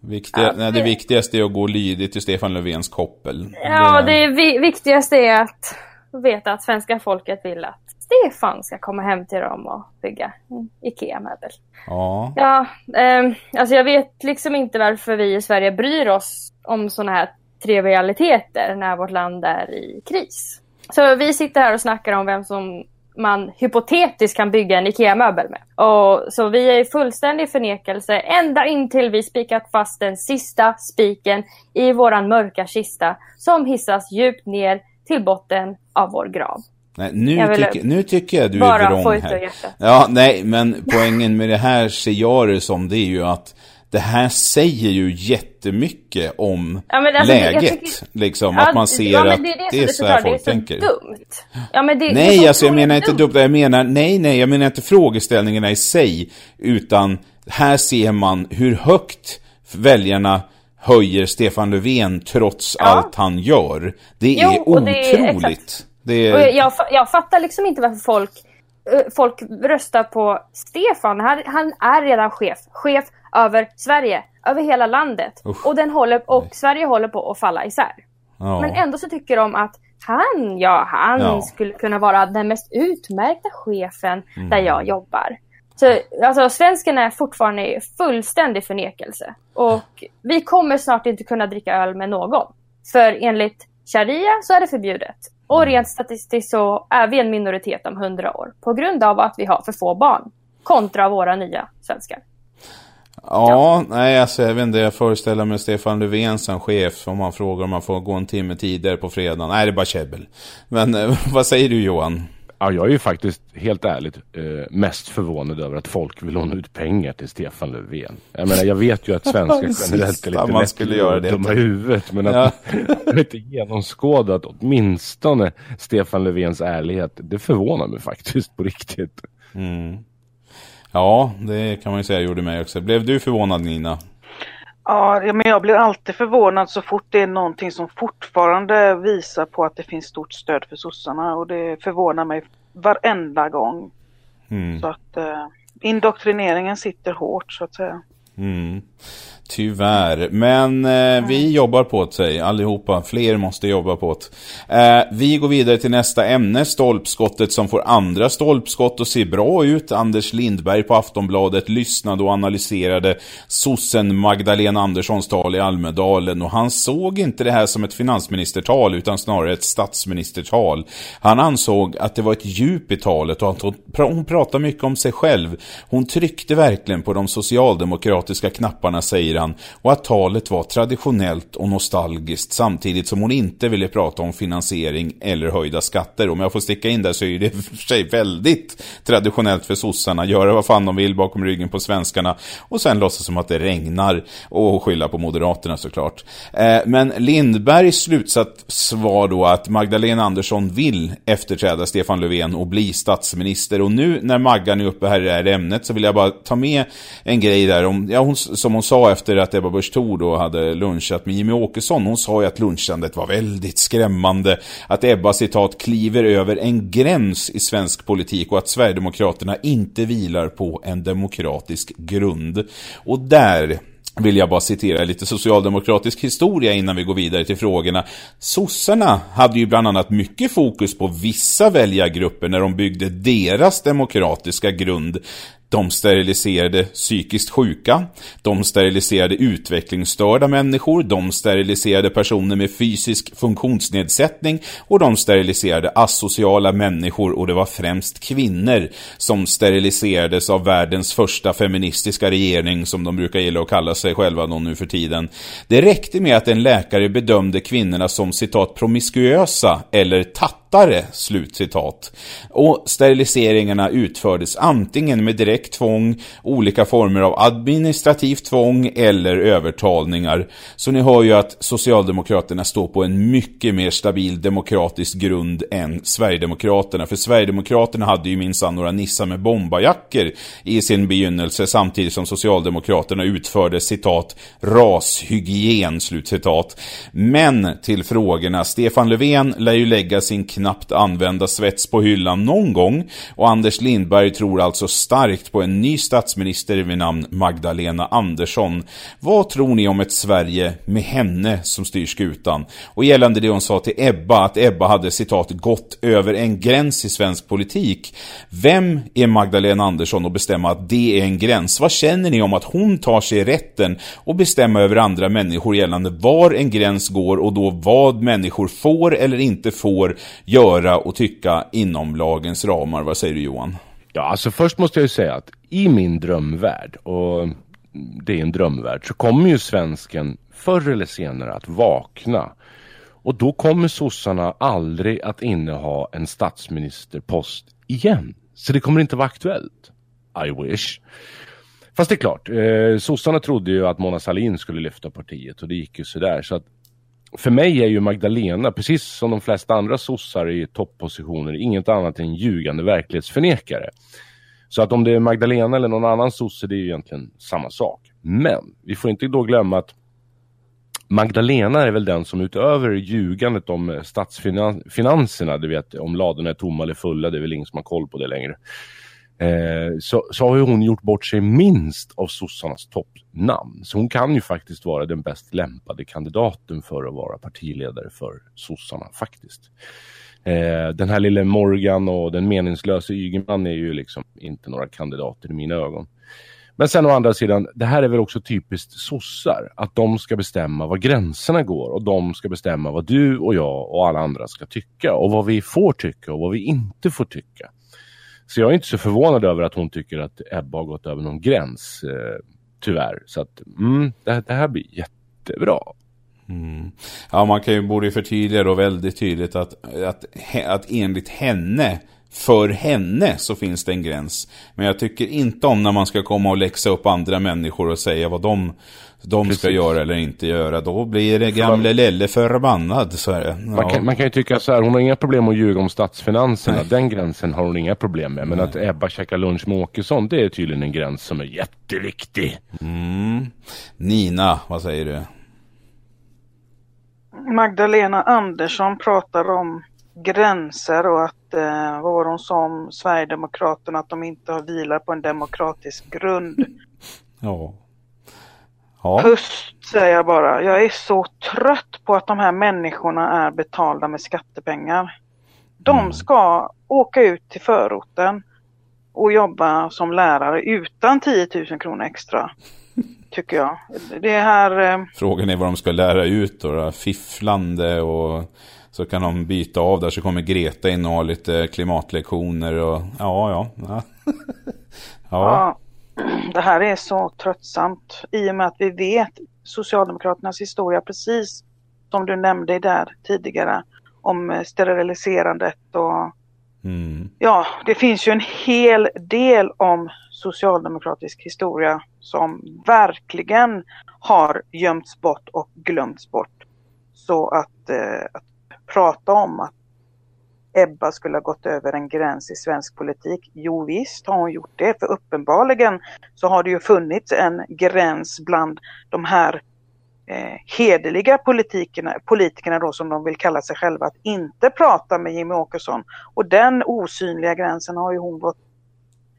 Viktiga, ja, nej, det viktigaste är att gå lydigt till Stefan Löfvens koppel. Ja, det, det viktigaste är att veta att svenska folket vill att Stefan ska komma hem till dem och bygga IKEA-möbel. Ja. Ja, eh, alltså jag vet liksom inte varför vi i Sverige bryr oss om sådana här trivialiteter när vårt land är i kris. Så vi sitter här och snackar om vem som man hypotetiskt kan bygga en IKEA-möbel med. Och, så vi är i fullständig förnekelse ända intill vi spikat fast den sista spiken i våran mörka kista som hissas djupt ner till botten av vår grav. Nej, nu, tycker, nu tycker jag du är vrång här. Ja, nej, men poängen med det här ser jag det som, det är ju att det här säger ju jättemycket om ja, alltså, läget. Tycker, liksom, ja, att man ser ja, att det är, det, det är så här folk tänker. Dumt. Ja, men det, nej, det alltså jag menar inte dumt. Jag menar, nej, nej, jag menar inte frågeställningarna i sig. Utan här ser man hur högt väljarna höjer Stefan Löfven trots ja. allt han gör. Det jo, är otroligt. Det är... jag, jag fattar liksom inte varför folk, eh, folk röstar på Stefan. Han, han är redan chef. Chef över Sverige, över hela landet. Usch. Och, den håller, och Sverige håller på att falla isär. Ja. Men ändå så tycker de att han, ja, han ja. skulle kunna vara den mest utmärkta chefen mm. där jag jobbar. Så alltså, svensken är fortfarande i fullständig förnekelse. Och vi kommer snart inte kunna dricka öl med någon. För enligt sharia så är det förbjudet. Och rent statistiskt så är vi en minoritet om hundra år på grund av att vi har för få barn kontra våra nya svenskar. Ja, ja, nej alltså jag vet inte, jag föreställer mig Stefan Löfven som chef om man frågar om man får gå en timme tidigare på fredag. Nej, det är bara käbbel. Men eh, vad säger du Johan? Ja, jag är ju faktiskt helt ärligt eh, mest förvånad över att folk vill låna ut pengar till Stefan Löfven. Jag menar, jag vet ju att svenskar generellt är lite man skulle göra det dumma i huvudet. Men att ja. inte genomskådat åtminstone Stefan Löfvens ärlighet, det förvånar mig faktiskt på riktigt. Mm. Ja, det kan man ju säga gjorde mig också. Blev du förvånad Nina? Ja, men jag blir alltid förvånad så fort det är någonting som fortfarande visar på att det finns stort stöd för sossarna och det förvånar mig varenda gång. Mm. Så att eh, indoktrineringen sitter hårt så att säga. Mm. Tyvärr, men eh, vi jobbar på det, sig allihopa. Fler måste jobba på det. Eh, vi går vidare till nästa ämne, stolpskottet som får andra stolpskott och ser bra ut. Anders Lindberg på Aftonbladet lyssnade och analyserade sossen Magdalena Anderssons tal i Almedalen och han såg inte det här som ett finansministertal utan snarare ett statsministertal. Han ansåg att det var ett djup i talet och att hon, hon pratade mycket om sig själv. Hon tryckte verkligen på de socialdemokratiska knapparna, säger han och att talet var traditionellt och nostalgiskt samtidigt som hon inte ville prata om finansiering eller höjda skatter. Om jag får sticka in där så är det för sig väldigt traditionellt för sossarna. Göra vad fan de vill bakom ryggen på svenskarna och sen låtsas som att det regnar och skylla på Moderaterna såklart. Eh, men Lindbergs slutsats var då att Magdalena Andersson vill efterträda Stefan Löfven och bli statsminister. Och nu när Maggan är uppe här i det här ämnet så vill jag bara ta med en grej där om, ja, hon, som hon sa efter att Ebba Busch Thor då hade lunchat med Jimmy Åkesson, hon sa ju att lunchandet var väldigt skrämmande. Att Ebba citat kliver över en gräns i svensk politik och att Sverigedemokraterna inte vilar på en demokratisk grund. Och där vill jag bara citera lite socialdemokratisk historia innan vi går vidare till frågorna. Sossarna hade ju bland annat mycket fokus på vissa väljargrupper när de byggde deras demokratiska grund. De steriliserade psykiskt sjuka, de steriliserade utvecklingsstörda människor, de steriliserade personer med fysisk funktionsnedsättning och de steriliserade asociala människor och det var främst kvinnor som steriliserades av världens första feministiska regering som de brukar gilla att kalla sig själva någon nu för tiden. Det räckte med att en läkare bedömde kvinnorna som citat promiskuösa eller tattare, slutcitat. Och steriliseringarna utfördes antingen med direkt direkt tvång, olika former av administrativt tvång eller övertalningar. Så ni hör ju att Socialdemokraterna står på en mycket mer stabil demokratisk grund än Sverigedemokraterna. För Sverigedemokraterna hade ju minsann några nissar med bombajacker i sin begynnelse samtidigt som Socialdemokraterna utförde citat rashygien, slutcitat. Men till frågorna. Stefan Löfven lär ju lägga sin knappt använda svets på hyllan någon gång och Anders Lindberg tror alltså starkt på en ny statsminister vid namn Magdalena Andersson. Vad tror ni om ett Sverige med henne som styr skutan? Och gällande det hon sa till Ebba, att Ebba hade citat gått över en gräns i svensk politik. Vem är Magdalena Andersson att bestämma att det är en gräns? Vad känner ni om att hon tar sig rätten och bestämma över andra människor gällande var en gräns går och då vad människor får eller inte får göra och tycka inom lagens ramar? Vad säger du Johan? Ja, alltså först måste jag ju säga att i min drömvärld, och det är en drömvärld, så kommer ju svensken förr eller senare att vakna. Och då kommer sossarna aldrig att inneha en statsministerpost igen. Så det kommer inte vara aktuellt. I wish. Fast det är klart, eh, sossarna trodde ju att Mona Sahlin skulle lyfta partiet och det gick ju sådär. Så att för mig är ju Magdalena, precis som de flesta andra sossar i topppositioner, inget annat än ljugande verklighetsförnekare. Så att om det är Magdalena eller någon annan sosse, det är ju egentligen samma sak. Men vi får inte då glömma att Magdalena är väl den som utöver ljugandet om statsfinanserna, du vet om ladorna är tomma eller fulla, det är väl ingen som har koll på det längre. Eh, så, så har ju hon gjort bort sig minst av sossarnas toppnamn. Så hon kan ju faktiskt vara den bäst lämpade kandidaten för att vara partiledare för sossarna faktiskt. Eh, den här lille Morgan och den meningslösa Ygeman är ju liksom inte några kandidater i mina ögon. Men sen å andra sidan, det här är väl också typiskt sossar. Att de ska bestämma var gränserna går och de ska bestämma vad du och jag och alla andra ska tycka och vad vi får tycka och vad vi inte får tycka. Så jag är inte så förvånad över att hon tycker att Ebba har gått över någon gräns, eh, tyvärr. Så att mm, det, det här blir jättebra. Mm. Ja, man kan ju, borde ju förtydliga då väldigt tydligt att, att, att enligt henne för henne så finns det en gräns. Men jag tycker inte om när man ska komma och läxa upp andra människor och säga vad de, de ska göra eller inte göra. Då blir det gamle Lelle förbannad. Så är det. Ja. Man, kan, man kan ju tycka så här, hon har inga problem att ljuga om statsfinanserna. Nej. Den gränsen har hon inga problem med. Men Nej. att Ebba käkar lunch med Åkesson, det är tydligen en gräns som är jätteviktig. Mm. Nina, vad säger du? Magdalena Andersson pratar om gränser och att, eh, vad var de som Sverigedemokraterna, att de inte har vilar på en demokratisk grund. Ja. Ja. Pust säger jag bara. Jag är så trött på att de här människorna är betalda med skattepengar. De mm. ska åka ut till förorten och jobba som lärare utan 10 000 kronor extra. Tycker jag. Det här... Eh... Frågan är vad de ska lära ut då. Fifflande och så kan de byta av där så kommer Greta in och ha lite klimatlektioner och ja, ja. Ja. ja. Det här är så tröttsamt i och med att vi vet Socialdemokraternas historia precis som du nämnde där tidigare om steriliserandet och mm. ja, det finns ju en hel del om socialdemokratisk historia som verkligen har gömts bort och glömts bort. Så att, eh, att prata om att Ebba skulle ha gått över en gräns i svensk politik. Jo visst har hon gjort det, för uppenbarligen så har det ju funnits en gräns bland de här eh, hederliga politikerna, politikerna då som de vill kalla sig själva, att inte prata med Jimmy Åkesson. Och den osynliga gränsen har ju hon gått,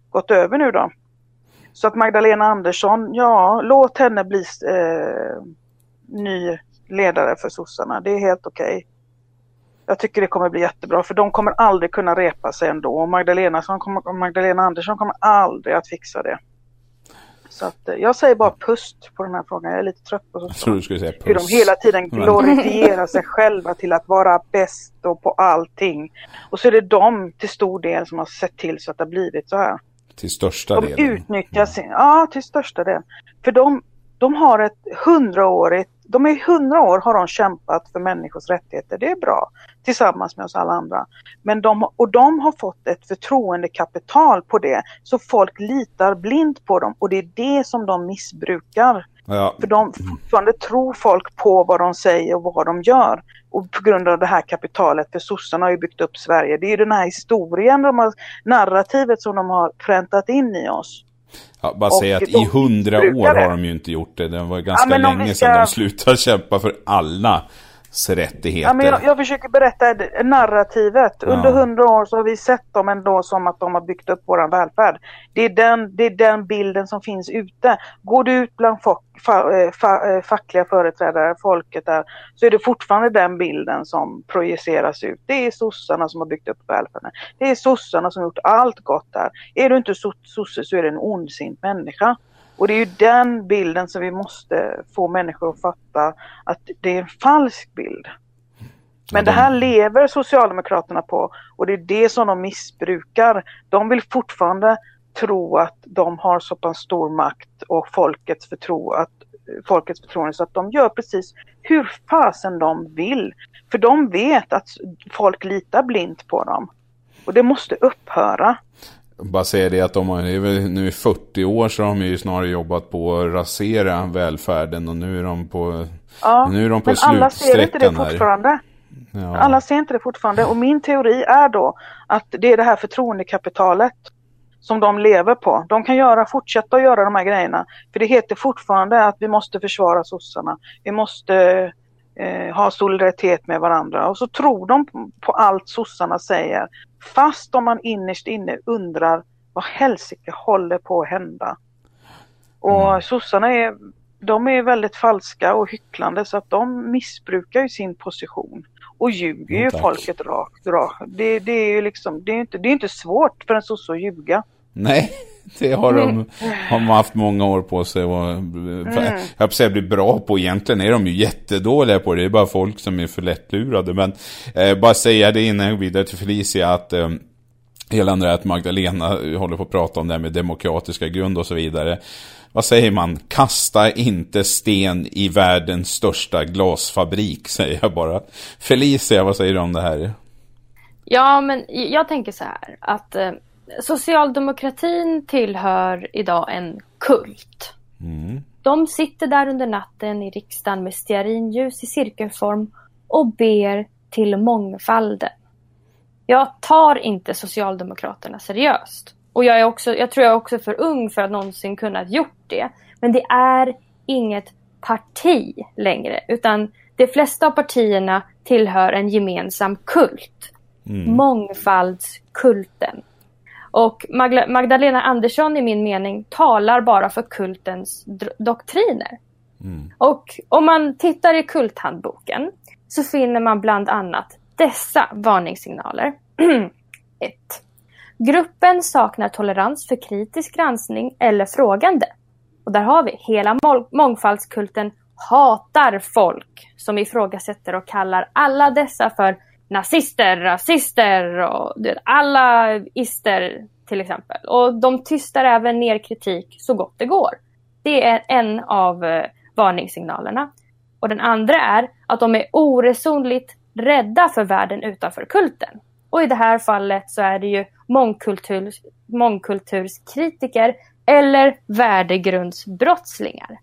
gått över nu då. Så att Magdalena Andersson, ja, låt henne bli eh, ny ledare för sossarna. Det är helt okej. Okay. Jag tycker det kommer bli jättebra för de kommer aldrig kunna repa sig ändå. Och Magdalena, kommer, Magdalena Andersson kommer aldrig att fixa det. Så att, eh, jag säger bara pust på den här frågan. Jag är lite trött på sossarna. du skulle säga pust. Hur de hela tiden glorifierar sig själva till att vara bäst och på allting. Och så är det de till stor del som har sett till så att det har blivit så här. Till största de delen? De utnyttjar sin, ja till största delen. För de, de har ett hundraårigt, de är hundra år har de kämpat för människors rättigheter, det är bra, tillsammans med oss alla andra. Men de, och de har fått ett förtroendekapital på det, så folk litar blint på dem och det är det som de missbrukar. Ja. För de fortfarande tror folk på vad de säger och vad de gör. Och på grund av det här kapitalet, för sossarna har ju byggt upp Sverige. Det är ju den här historien, de har, narrativet som de har präntat in i oss. Ja, bara säga att i hundra år har de ju inte gjort det. Det var ganska ja, länge ska... sedan de slutade kämpa för alla rättigheter. Ja, men jag, jag försöker berätta narrativet. Ja. Under hundra år så har vi sett dem ändå som att de har byggt upp våran välfärd. Det är den, det är den bilden som finns ute. Går du ut bland folk, fa, eh, fa, eh, fackliga företrädare, folket där, så är det fortfarande den bilden som projiceras ut. Det är sossarna som har byggt upp välfärden. Det är sossarna som har gjort allt gott där. Är du inte sosse så är du en ondsint människa. Och det är ju den bilden som vi måste få människor att fatta att det är en falsk bild. Men det här lever Socialdemokraterna på och det är det som de missbrukar. De vill fortfarande tro att de har så pass stor makt och folkets, förtro att, folkets förtroende så att de gör precis hur fasen de vill. För de vet att folk litar blint på dem. Och det måste upphöra bara säga det att de har, nu i 40 år så har de ju snarare jobbat på att rasera välfärden och nu är de på, ja, nu är de på men alla ser inte det fortfarande. Ja. Alla ser inte det fortfarande och min teori är då att det är det här förtroendekapitalet som de lever på. De kan göra, fortsätta att göra de här grejerna. För det heter fortfarande att vi måste försvara sossarna. Vi måste eh, ha solidaritet med varandra. Och så tror de på allt sossarna säger. Fast om man innerst inne undrar vad helsike håller på att hända. Och mm. sossarna är, de är väldigt falska och hycklande så att de missbrukar ju sin position. Och ljuger ju mm, folket rakt, rakt. Det, det, är ju liksom, det är inte, det är inte svårt för en sosse att ljuga. Nej, det har de, mm. har de haft många år på sig och mm. jag säga bli bra på. Egentligen är de ju jättedåliga på det. Det är bara folk som är för lättlurade. Men eh, bara säga det innan jag går vidare till Felicia att eh, hela det att Magdalena håller på att prata om det här med demokratiska grund och så vidare. Vad säger man? Kasta inte sten i världens största glasfabrik, säger jag bara. Felicia, vad säger du om det här? Ja, men jag tänker så här att eh, socialdemokratin tillhör idag en kult. Mm. De sitter där under natten i riksdagen med stearinljus i cirkelform och ber till mångfalden. Jag tar inte Socialdemokraterna seriöst. Och jag, är också, jag tror jag är också för ung för att någonsin kunna gjort det. Men det är inget parti längre. Utan de flesta av partierna tillhör en gemensam kult. Mm. Mångfaldskulten. Och Magdalena Andersson i min mening talar bara för kultens doktriner. Mm. Och om man tittar i kulthandboken så finner man bland annat dessa varningssignaler. 1. Gruppen saknar tolerans för kritisk granskning eller frågande. Och där har vi hela mångfaldskulten hatar folk som ifrågasätter och kallar alla dessa för nazister, rasister och alla ister till exempel. Och de tystar även ner kritik så gott det går. Det är en av eh, varningssignalerna. Och den andra är att de är oresonligt rädda för världen utanför kulten. Och i det här fallet så är det ju mångkultur, mångkulturskritiker eller värdegrundsbrottslingar.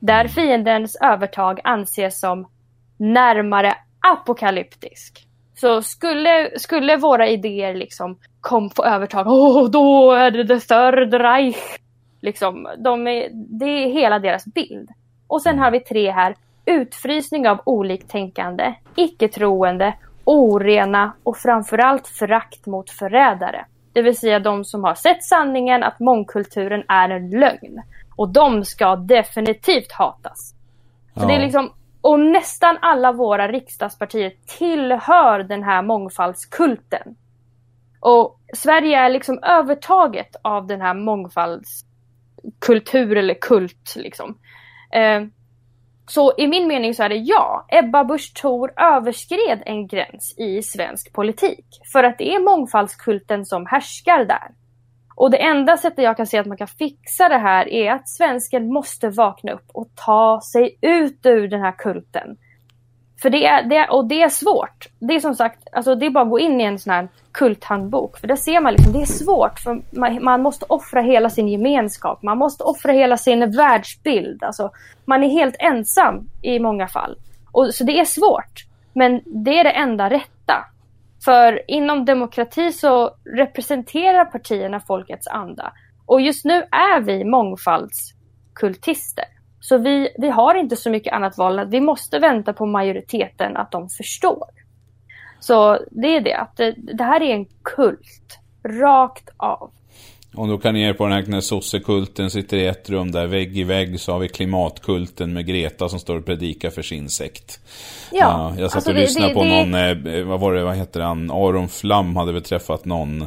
Där fiendens övertag anses som närmare apokalyptisk. Så skulle, skulle våra idéer liksom kom få övertag, oh, då är det det third Reich. Liksom, de är, det är hela deras bild. Och sen har vi tre här. Utfrysning av oliktänkande, icke-troende, orena och framförallt förakt mot förrädare. Det vill säga de som har sett sanningen att mångkulturen är en lögn. Och de ska definitivt hatas. Så Ja. det är liksom, och nästan alla våra riksdagspartier tillhör den här mångfaldskulten. Och Sverige är liksom övertaget av den här mångfaldskultur eller kult. Liksom. Eh, så i min mening så är det ja, Ebba Busch Thor överskred en gräns i svensk politik. För att det är mångfaldskulten som härskar där. Och det enda sättet jag kan se att man kan fixa det här är att svensken måste vakna upp och ta sig ut ur den här kulten. För det är, det är, och det är svårt. Det är som sagt, alltså det är bara att gå in i en sån här kulthandbok. För där ser man liksom, det är svårt. För man, man måste offra hela sin gemenskap. Man måste offra hela sin världsbild. Alltså, man är helt ensam i många fall. Och, så det är svårt. Men det är det enda rätta. För inom demokrati så representerar partierna folkets anda. Och just nu är vi mångfaldskultister. Så vi, vi har inte så mycket annat val än att vi måste vänta på majoriteten att de förstår. Så det är det, att det, det här är en kult. Rakt av. Och då kan ni er på den här när sossekulten sitter i ett rum där vägg i vägg så har vi klimatkulten med Greta som står och predikar för sin sekt. Ja, jag satt alltså och det- lyssnade det- på det- någon, eh, vad var det, vad heter han, Aron Flam hade väl träffat någon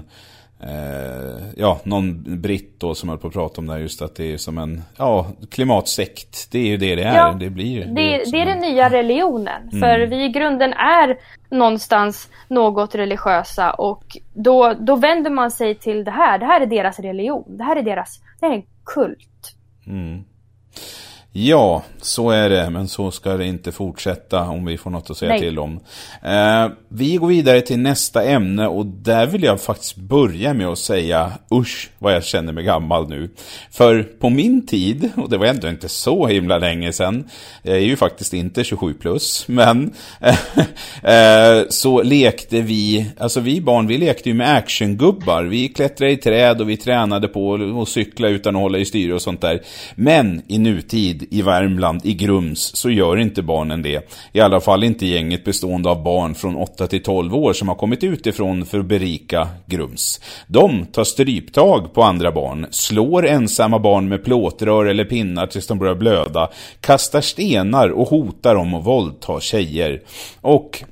Eh, ja, någon britt då som höll på att prata om det här just att det är som en, ja, klimatsekt. Det är ju det det är. Ja, det blir Det, det är en- den nya religionen. För vi i grunden är någonstans något religiösa och då, då vänder man sig till det här. Det här är deras religion. Det här är deras, det här är en kult. Ja, så är det, men så ska det inte fortsätta om vi får något att säga Nej. till om. Eh, vi går vidare till nästa ämne och där vill jag faktiskt börja med att säga usch vad jag känner mig gammal nu. För på min tid, och det var ändå inte så himla länge sedan, jag är ju faktiskt inte 27 plus, men eh, så lekte vi, alltså vi barn, vi lekte ju med actiongubbar. Vi klättrade i träd och vi tränade på att cykla utan att hålla i styre och sånt där. Men i nutid i Värmland, i Grums, så gör inte barnen det. I alla fall inte gänget bestående av barn från 8 till 12 år som har kommit utifrån för att berika Grums. De tar stryptag på andra barn, slår ensamma barn med plåtrör eller pinnar tills de börjar blöda, kastar stenar och hotar dem att våldta tjejer. Och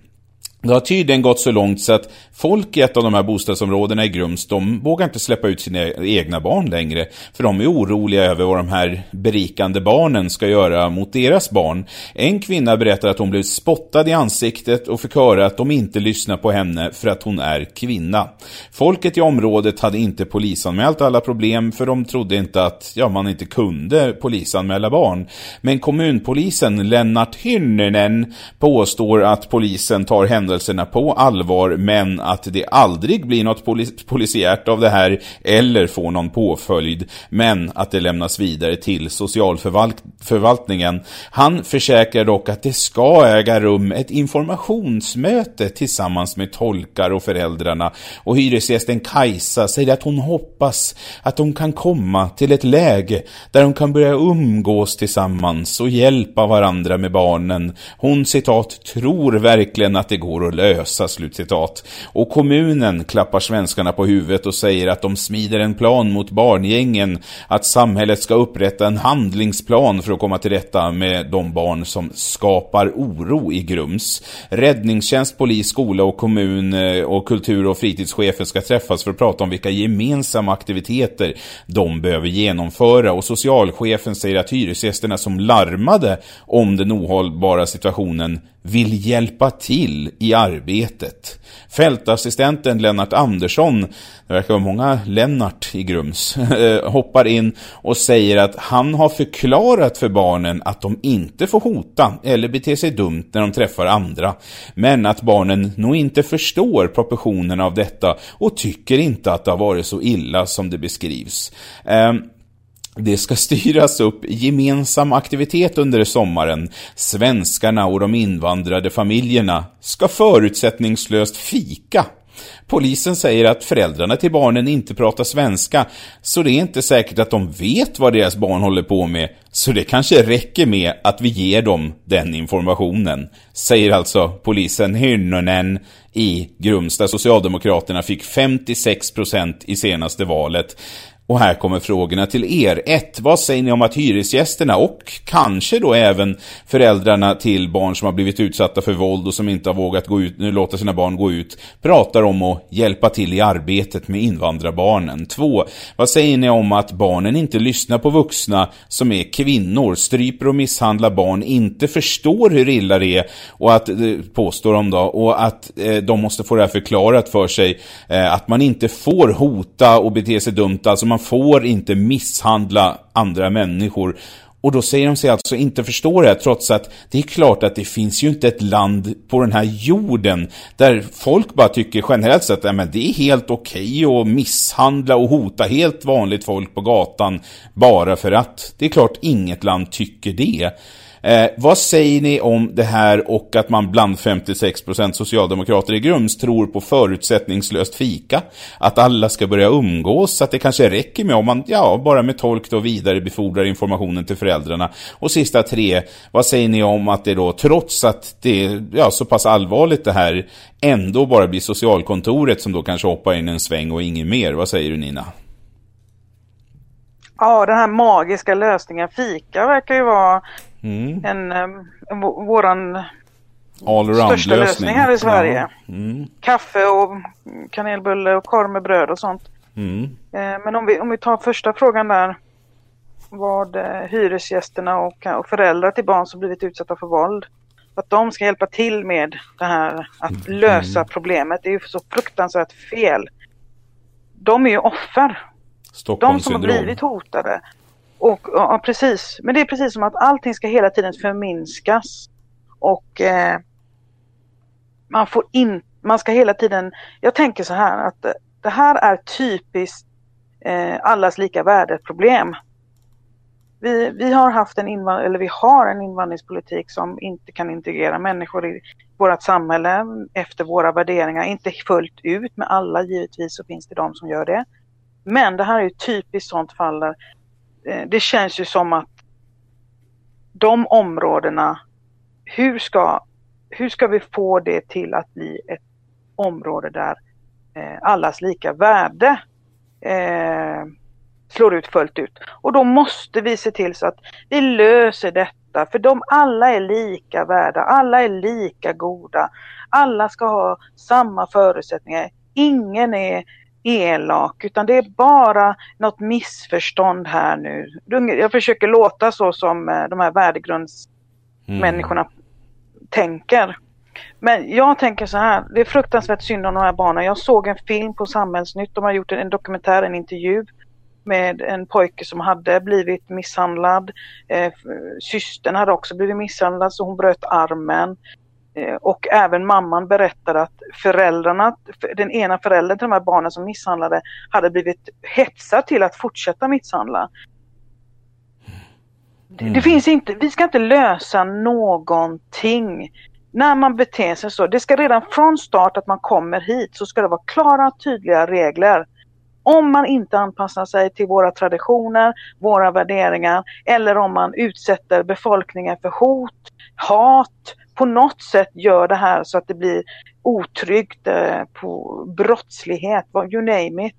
det har tydligen gått så långt så att folk i ett av de här bostadsområdena i Grums, de vågar inte släppa ut sina egna barn längre. För de är oroliga över vad de här berikande barnen ska göra mot deras barn. En kvinna berättar att hon blev spottad i ansiktet och fick höra att de inte lyssnar på henne för att hon är kvinna. Folket i området hade inte polisanmält alla problem för de trodde inte att ja, man inte kunde polisanmäla barn. Men kommunpolisen Lennart Hynnenen påstår att polisen tar händelserna på allvar men att det aldrig blir något polis polisiärt av det här eller får någon påföljd men att det lämnas vidare till socialförvaltningen. Han försäkrar dock att det ska äga rum ett informationsmöte tillsammans med tolkar och föräldrarna och hyresgästen Kajsa säger att hon hoppas att de kan komma till ett läge där de kan börja umgås tillsammans och hjälpa varandra med barnen. Hon citat tror verkligen att det går att lösa slutcitat. Och kommunen klappar svenskarna på huvudet och säger att de smider en plan mot barngängen, att samhället ska upprätta en handlingsplan för att komma till rätta med de barn som skapar oro i Grums. Räddningstjänst, polis, skola och kommun eh, och kultur och fritidschefer ska träffas för att prata om vilka gemensamma aktiviteter de behöver genomföra och socialchefen säger att hyresgästerna som larmade om den ohållbara situationen vill hjälpa till i arbetet. Fältassistenten Lennart Andersson, det verkar vara många Lennart i Grums, hoppar in och säger att han har förklarat för barnen att de inte får hota eller bete sig dumt när de träffar andra. Men att barnen nog inte förstår proportionerna av detta och tycker inte att det har varit så illa som det beskrivs. Ehm, det ska styras upp gemensam aktivitet under sommaren. Svenskarna och de invandrade familjerna ska förutsättningslöst fika. Polisen säger att föräldrarna till barnen inte pratar svenska, så det är inte säkert att de vet vad deras barn håller på med, så det kanske räcker med att vi ger dem den informationen. Säger alltså polisen Hynnonen i Grumsta. Socialdemokraterna fick 56% i senaste valet. Och här kommer frågorna till er. 1. Vad säger ni om att hyresgästerna och kanske då även föräldrarna till barn som har blivit utsatta för våld och som inte har vågat gå ut, nu låta sina barn gå ut pratar om att hjälpa till i arbetet med invandrarbarnen? 2. Vad säger ni om att barnen inte lyssnar på vuxna som är kvinnor, stryper och misshandlar barn, inte förstår hur illa det är och att, eh, påstår de då, och att eh, de måste få det här förklarat för sig, eh, att man inte får hota och bete sig dumt, alltså man man får inte misshandla andra människor. Och då säger de sig alltså inte förstå det här, trots att det är klart att det finns ju inte ett land på den här jorden där folk bara tycker generellt sett att det är helt okej okay att misshandla och hota helt vanligt folk på gatan bara för att. Det är klart inget land tycker det. Eh, vad säger ni om det här och att man bland 56% socialdemokrater i Grums tror på förutsättningslöst fika? Att alla ska börja umgås, att det kanske räcker med om man, ja, bara med tolk då vidarebefordrar informationen till föräldrarna. Och sista tre, vad säger ni om att det då, trots att det är ja, så pass allvarligt det här, ändå bara blir socialkontoret som då kanske hoppar in en sväng och ingen mer? Vad säger du Nina? Ja, den här magiska lösningen fika verkar ju vara Mm. En, um, våran största lösning här i Sverige. Ja. Mm. Kaffe och kanelbulle och korv med bröd och sånt. Mm. Eh, men om vi, om vi tar första frågan där. Vad eh, hyresgästerna och, och föräldrar till barn som blivit utsatta för våld. Att de ska hjälpa till med det här att mm. lösa problemet. Det är ju så fruktansvärt fel. De är ju offer. De som har blivit hotade. Och, ja, precis. Men det är precis som att allting ska hela tiden förminskas. Och eh, man får in, man ska hela tiden, jag tänker så här att det här är typiskt eh, allas lika värde-problem. Vi, vi har haft en invand eller vi har en invandringspolitik som inte kan integrera människor i vårt samhälle efter våra värderingar. Inte fullt ut med alla, givetvis så finns det de som gör det. Men det här är ett typiskt sånt fall där Eh, det känns ju som att de områdena, hur ska, hur ska vi få det till att bli ett område där eh, allas lika värde eh, slår ut fullt ut. Och då måste vi se till så att vi löser detta, för de alla är lika värda, alla är lika goda, alla ska ha samma förutsättningar. Ingen är elak utan det är bara något missförstånd här nu. Jag försöker låta så som eh, de här värdegrundsmänniskorna mm. tänker. Men jag tänker så här, det är fruktansvärt synd om de här barnen. Jag såg en film på Samhällsnytt, de har gjort en dokumentär, en intervju med en pojke som hade blivit misshandlad. Eh, systern hade också blivit misshandlad så hon bröt armen. Eh, och även mamman berättade att föräldrarna, den ena föräldern till de här barnen som misshandlade hade blivit hetsad till att fortsätta misshandla. Mm. Det finns inte, vi ska inte lösa någonting när man beter sig så. Det ska redan från start att man kommer hit så ska det vara klara tydliga regler. Om man inte anpassar sig till våra traditioner, våra värderingar eller om man utsätter befolkningen för hot, hat, på något sätt gör det här så att det blir otryggt eh, på brottslighet, you name it.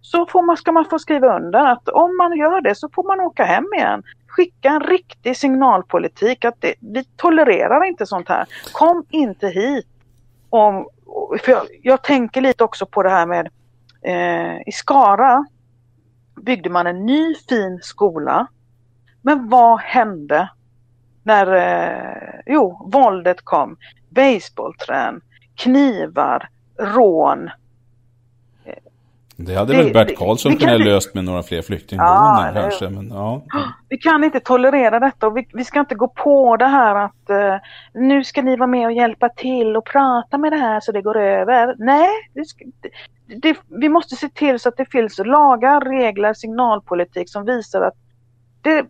Så får man, ska man få skriva under att om man gör det så får man åka hem igen. Skicka en riktig signalpolitik att det, vi tolererar inte sånt här. Kom inte hit. Om, för jag, jag tänker lite också på det här med eh, i Skara byggde man en ny fin skola. Men vad hände när eh, jo, våldet kom. Baseballträn, knivar, rån. Det hade det, väl Bert Karlsson kunnat inte... löst med några fler flyktingboenden ja, kanske. Men, ja. Vi kan inte tolerera detta och vi, vi ska inte gå på det här att uh, nu ska ni vara med och hjälpa till och prata med det här så det går över. Nej, det ska, det, vi måste se till så att det finns lagar, regler, signalpolitik som visar att det,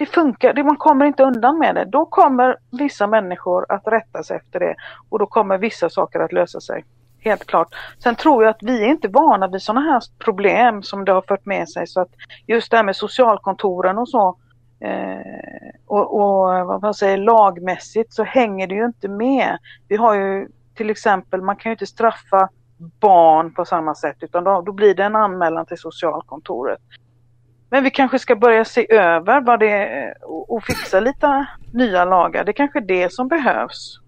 det funkar, det, man kommer inte undan med det. Då kommer vissa människor att rätta sig efter det och då kommer vissa saker att lösa sig. Helt klart. Sen tror jag att vi är inte vana vid sådana här problem som det har fört med sig. Så att just det här med socialkontoren och så eh, och, och vad man säger lagmässigt så hänger det ju inte med. Vi har ju till exempel, man kan ju inte straffa barn på samma sätt utan då, då blir det en anmälan till socialkontoret. Men vi kanske ska börja se över vad det och, och fixa lite nya lagar. Det är kanske är det som behövs.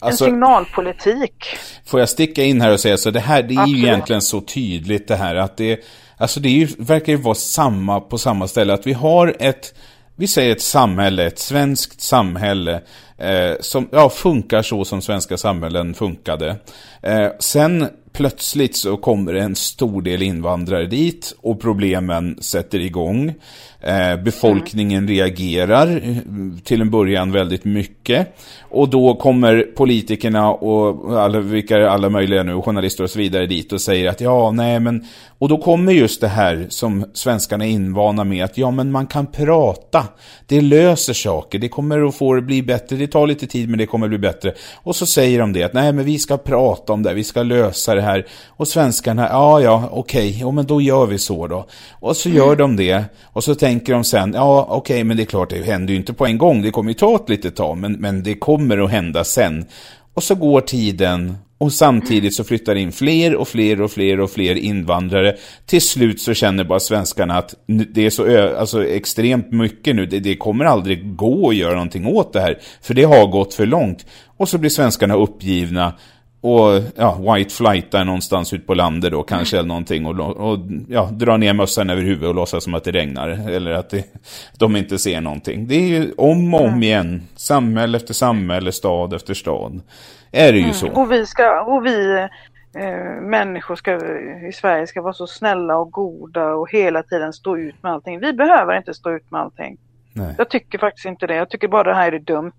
Alltså, en signalpolitik. Får jag sticka in här och säga så det här, det är Absolut. ju egentligen så tydligt det här att det, alltså det ju, verkar ju vara samma på samma ställe. Att vi har ett, vi säger ett samhälle, ett svenskt samhälle eh, som ja, funkar så som svenska samhällen funkade. Eh, sen plötsligt så kommer det en stor del invandrare dit och problemen sätter igång. Eh, befolkningen mm. reagerar eh, till en början väldigt mycket. Och då kommer politikerna och alla, vilka alla möjliga nu, journalister och så vidare dit och säger att ja, nej men... Och då kommer just det här som svenskarna är invana med att ja, men man kan prata. Det löser saker, det kommer att få det bli bättre, det tar lite tid men det kommer att bli bättre. Och så säger de det att nej men vi ska prata om det, vi ska lösa det här. Och svenskarna, ja ja, okej, okay, ja, men då gör vi så då. Och så gör de det. Och så tänker tänker de sen, ja okej, okay, men det är klart, det händer ju inte på en gång, det kommer ju ta ett litet tag, men, men det kommer att hända sen. Och så går tiden och samtidigt så flyttar in fler och fler och fler och fler invandrare. Till slut så känner bara svenskarna att det är så alltså, extremt mycket nu. Det, det, kommer aldrig gå att göra någonting åt det här. För det har gått för långt. Och så blir svenskarna uppgivna och ja, white flightar någonstans ut på landet då kanske mm. eller någonting och, och ja, drar ner mössan över huvudet och låtsas som att det regnar eller att det, de inte ser någonting. Det är ju om och om igen, samhälle efter samhälle, stad efter stad. Är det ju mm. så. Och vi, ska, och vi eh, människor ska, i Sverige ska vara så snälla och goda och hela tiden stå ut med allting. Vi behöver inte stå ut med allting. Nej. Jag tycker faktiskt inte det. Jag tycker bara det här är dumt.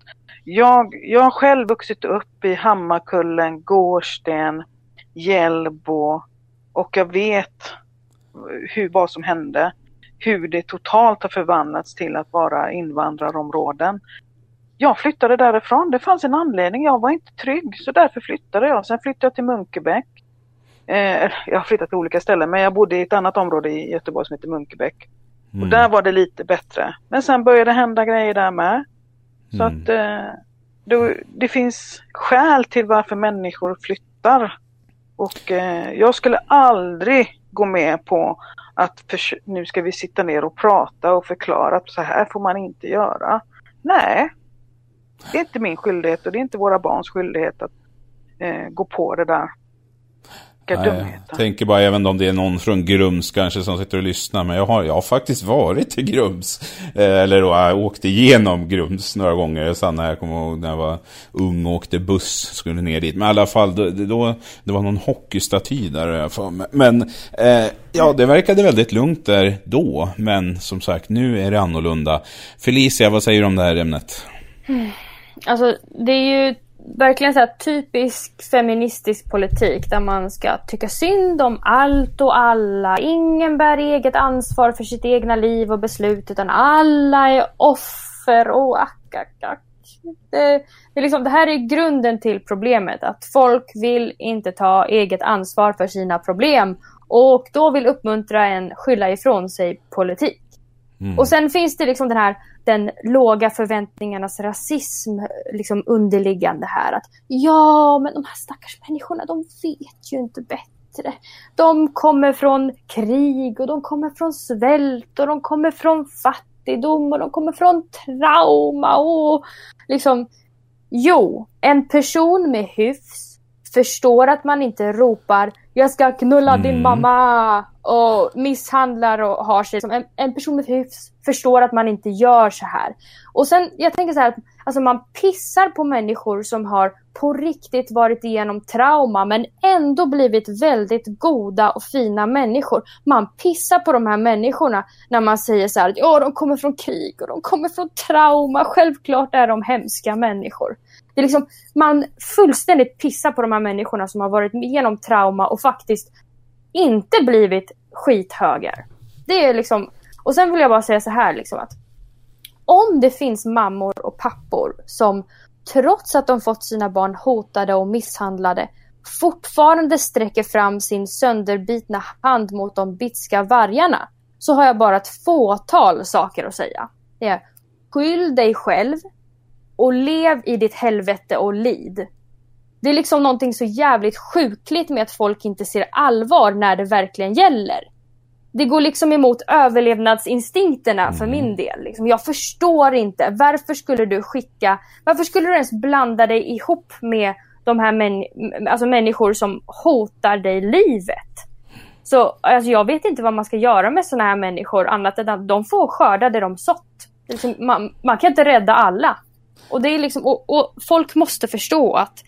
Jag, jag har själv vuxit upp i Hammarkullen, Gårdsten, Hjällbo och jag vet hur, vad som hände. Hur det totalt har förvandlats till att vara invandrarområden. Jag flyttade därifrån. Det fanns en anledning. Jag var inte trygg så därför flyttade jag. Sen flyttade jag till Munkebäck. Eh, jag har flyttat till olika ställen men jag bodde i ett annat område i Göteborg som heter Munkebäck. Mm. Och där var det lite bättre. Men sen började det hända grejer där med. Så mm. att eh, då, det finns skäl till varför människor flyttar. Och eh, jag skulle aldrig gå med på att för, nu ska vi sitta ner och prata och förklara att så här får man inte göra. Nej, det är inte min skyldighet och det är inte våra barns skyldighet att eh, gå på det där vilka dumheter. Jag tänker bara, även om det är någon från Grums kanske som sitter och lyssnar. Men jag har, jag har faktiskt varit i Grums. Eh, eller då, jag åkte igenom Grums några gånger. Sanna, jag kommer ihåg när jag var ung och åkte buss. Skulle ner dit. Men i alla fall, då, då det var någon hockeystaty där för. Men eh, ja, det verkade väldigt lugnt där då. Men som sagt, nu är det annorlunda. Felicia, vad säger du om det här ämnet? Alltså, det är ju verkligen så typisk feministisk politik där man ska tycka synd om allt och alla. Ingen bär eget ansvar för sitt egna liv och beslut utan alla är offer och ack, ack, ack. Det, det, är liksom, det här är grunden till problemet. Att folk vill inte ta eget ansvar för sina problem och då vill uppmuntra en skylla ifrån sig politik. Mm. Och sen finns det liksom den här den låga förväntningarnas rasism liksom underliggande här. Att ja, men de här stackars människorna, de vet ju inte bättre. De kommer från krig och de kommer från svält och de kommer från fattigdom och de kommer från trauma och liksom Jo, en person med hyfs förstår att man inte ropar jag ska knulla mm. din mamma och misshandlar och har sig. Som en, en person med hyfs förstår att man inte gör så här. Och sen, jag tänker så här, alltså man pissar på människor som har på riktigt varit igenom trauma men ändå blivit väldigt goda och fina människor. Man pissar på de här människorna när man säger så här, ja de kommer från krig och de kommer från trauma, självklart är de hemska människor. Det är liksom, man fullständigt pissar på de här människorna som har varit igenom trauma och faktiskt inte blivit skithöger. Det är liksom, Och sen vill jag bara säga så här liksom att om det finns mammor och pappor som trots att de fått sina barn hotade och misshandlade fortfarande sträcker fram sin sönderbitna hand mot de bitska vargarna så har jag bara ett fåtal saker att säga. Det är skyll dig själv och lev i ditt helvete och lid. Det är liksom någonting så jävligt sjukligt med att folk inte ser allvar när det verkligen gäller. Det går liksom emot överlevnadsinstinkterna för min del. Liksom. Jag förstår inte. Varför skulle du skicka... Varför skulle du ens blanda dig ihop med de här män, alltså människor som hotar dig livet? Så alltså, jag vet inte vad man ska göra med sådana här människor annat än att de får skörda det de sått. Liksom, man, man, kan inte rädda alla. Och, det är liksom, och, och folk måste förstå att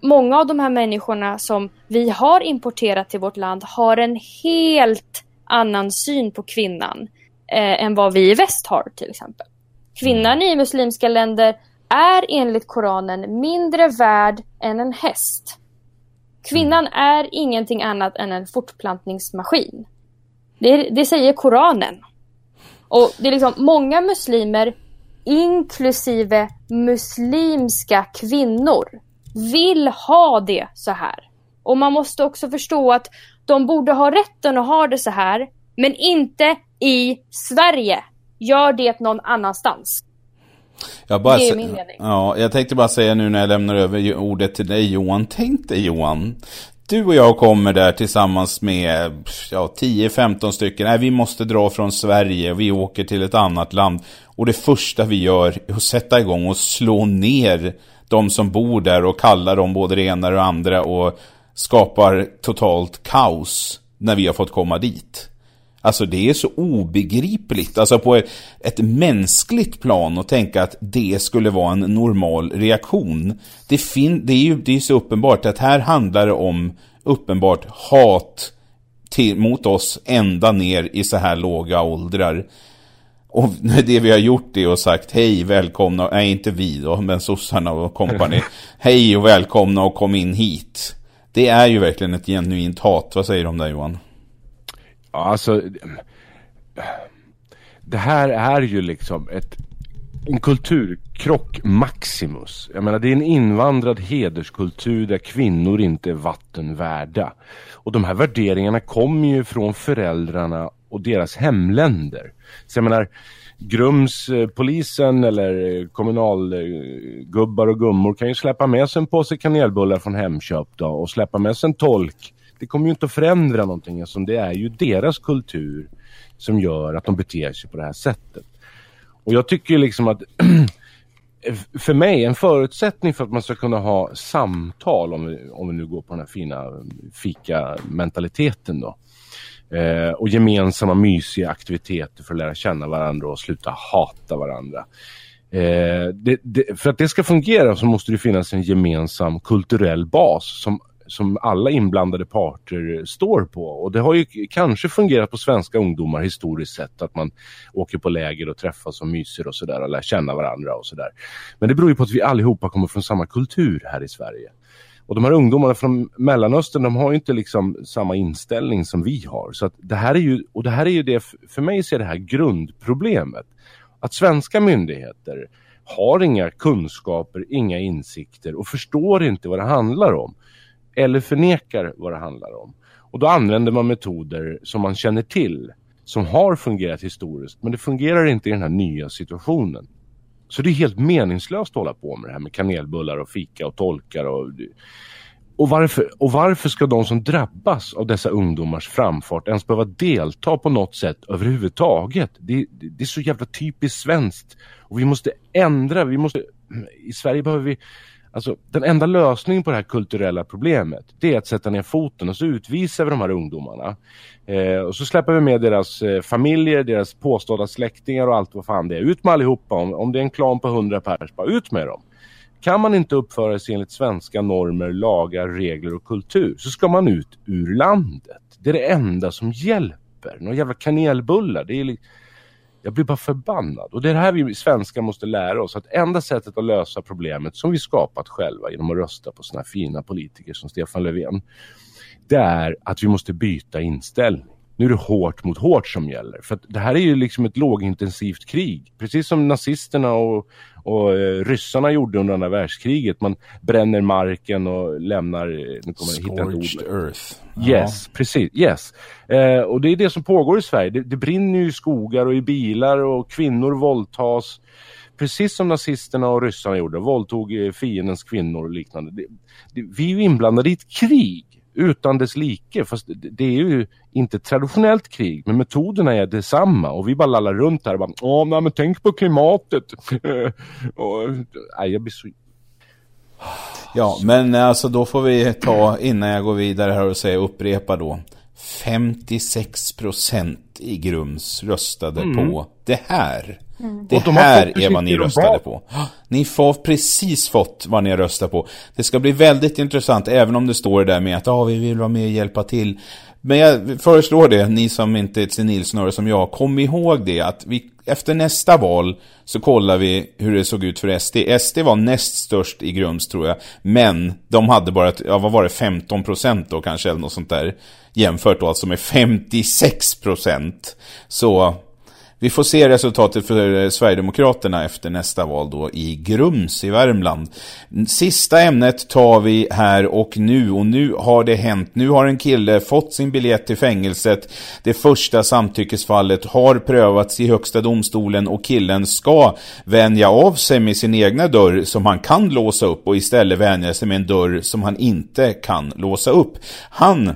många av de här människorna som vi har importerat till vårt land har en helt annan syn på kvinnan eh, än vad vi i väst har till exempel. Kvinnan i muslimska länder är enligt Koranen mindre värd än en häst. Kvinnan är ingenting annat än en fortplantningsmaskin. Det, det säger Koranen. Och det är liksom många muslimer, inklusive muslimska kvinnor, vill ha det så här. Och man måste också förstå att de borde ha rätten att ha det så här, men inte i Sverige. Gör det någon annanstans. Jag bara det är min mening. Ja, jag tänkte bara säga nu när jag lämnar över ordet till dig Johan. Tänk dig Johan. Du och jag kommer där tillsammans med ja, 10-15 stycken. Nej, vi måste dra från Sverige. Vi åker till ett annat land. Och det första vi gör är att sätta igång och slå ner de som bor där och kallar dem både det ena och det andra och skapar totalt kaos när vi har fått komma dit. Alltså det är så obegripligt, alltså på ett mänskligt plan att tänka att det skulle vara en normal reaktion. Det, fin det är ju det är så uppenbart att här handlar det om uppenbart hat till, mot oss ända ner i så här låga åldrar. Och det vi har gjort är och sagt hej, välkomna, nej inte vi då, men sossarna och kompani. hej och välkomna och kom in hit. Det är ju verkligen ett genuint hat. Vad säger du om det Johan? Ja, alltså. Det här är ju liksom ett, en kulturkrock maximus. Jag menar det är en invandrad hederskultur där kvinnor inte är vatten värda. Och de här värderingarna kommer ju från föräldrarna och deras hemländer. Så jag menar, Grumspolisen eller kommunalgubbar och gummor kan ju släppa med sig en påse kanelbullar från Hemköp då, och släppa med sig en tolk. Det kommer ju inte att förändra någonting eftersom det är ju deras kultur som gör att de beter sig på det här sättet. Och jag tycker liksom att för mig en förutsättning för att man ska kunna ha samtal om vi, om vi nu går på den här fina fika-mentaliteten då Eh, och gemensamma mysiga aktiviteter för att lära känna varandra och sluta hata varandra. Eh, det, det, för att det ska fungera så måste det finnas en gemensam kulturell bas som, som alla inblandade parter står på. Och det har ju kanske fungerat på svenska ungdomar historiskt sett att man åker på läger och träffas och myser och sådär och lär känna varandra och sådär. Men det beror ju på att vi allihopa kommer från samma kultur här i Sverige. Och de här ungdomarna från Mellanöstern, de har ju inte liksom samma inställning som vi har. Så att det här är ju, och det här är ju det, för mig ser det här grundproblemet. Att svenska myndigheter har inga kunskaper, inga insikter och förstår inte vad det handlar om. Eller förnekar vad det handlar om. Och då använder man metoder som man känner till, som har fungerat historiskt, men det fungerar inte i den här nya situationen. Så det är helt meningslöst att hålla på med det här med kanelbullar och fika och tolkar och... Och varför, och varför ska de som drabbas av dessa ungdomars framfart ens behöva delta på något sätt överhuvudtaget? Det, det, det är så jävla typiskt svenskt. Och vi måste ändra, vi måste... I Sverige behöver vi Alltså, den enda lösningen på det här kulturella problemet det är att sätta ner foten och så utvisar vi de här ungdomarna. Eh, och så släpper vi med deras eh, familjer, deras påstådda släktingar och allt vad fan det är. Ut med allihopa, om, om det är en klan på 100 pers, bara ut med dem. Kan man inte uppföra sig enligt svenska normer, lagar, regler och kultur så ska man ut ur landet. Det är det enda som hjälper. Några jävla kanelbullar, det är jag blir bara förbannad. Och det är det här vi svenskar måste lära oss. Att enda sättet att lösa problemet som vi skapat själva genom att rösta på såna här fina politiker som Stefan Löfven. Det är att vi måste byta inställning nu är det hårt mot hårt som gäller. För det här är ju liksom ett lågintensivt krig. Precis som nazisterna och, och eh, ryssarna gjorde under andra världskriget. Man bränner marken och lämnar... Eh, nu ord. earth. Yes, ja. precis. Yes. Eh, och det är det som pågår i Sverige. Det, det brinner ju i skogar och i bilar och kvinnor våldtas precis som nazisterna och ryssarna gjorde, våldtog eh, fiendens kvinnor och liknande. Det, det, vi är ju inblandade i ett krig utan dess like. Fast det är ju inte traditionellt krig, men metoderna är detsamma och vi bara lallar runt här och bara Åh, nej, men tänk på klimatet. och, nej, jag blir så... Ja, men eh, alltså då får vi ta, innan jag går vidare här och säga upprepa då. 56% i Grums röstade mm. på det här. Mm. Det de här är vad ni röstade på. Ni har precis fått vad ni har röstat på. Det ska bli väldigt intressant, även om det står där med att ah, vi vill vara med och hjälpa till. Men jag föreslår det, ni som inte är ett senilsnöre som jag, kom ihåg det att vi, efter nästa val så kollar vi hur det såg ut för SD. SD var näst störst i Grums tror jag, men de hade bara, ja vad var det, 15 procent då kanske eller något sånt där. Jämfört då alltså med 56 procent. Så vi får se resultatet för eh, Sverigedemokraterna efter nästa val då i Grums i Värmland. Sista ämnet tar vi här och nu och nu har det hänt. Nu har en kille fått sin biljett till fängelset. Det första samtyckesfallet har prövats i högsta domstolen och killen ska vänja av sig med sin egna dörr som han kan låsa upp och istället vänja sig med en dörr som han inte kan låsa upp. Han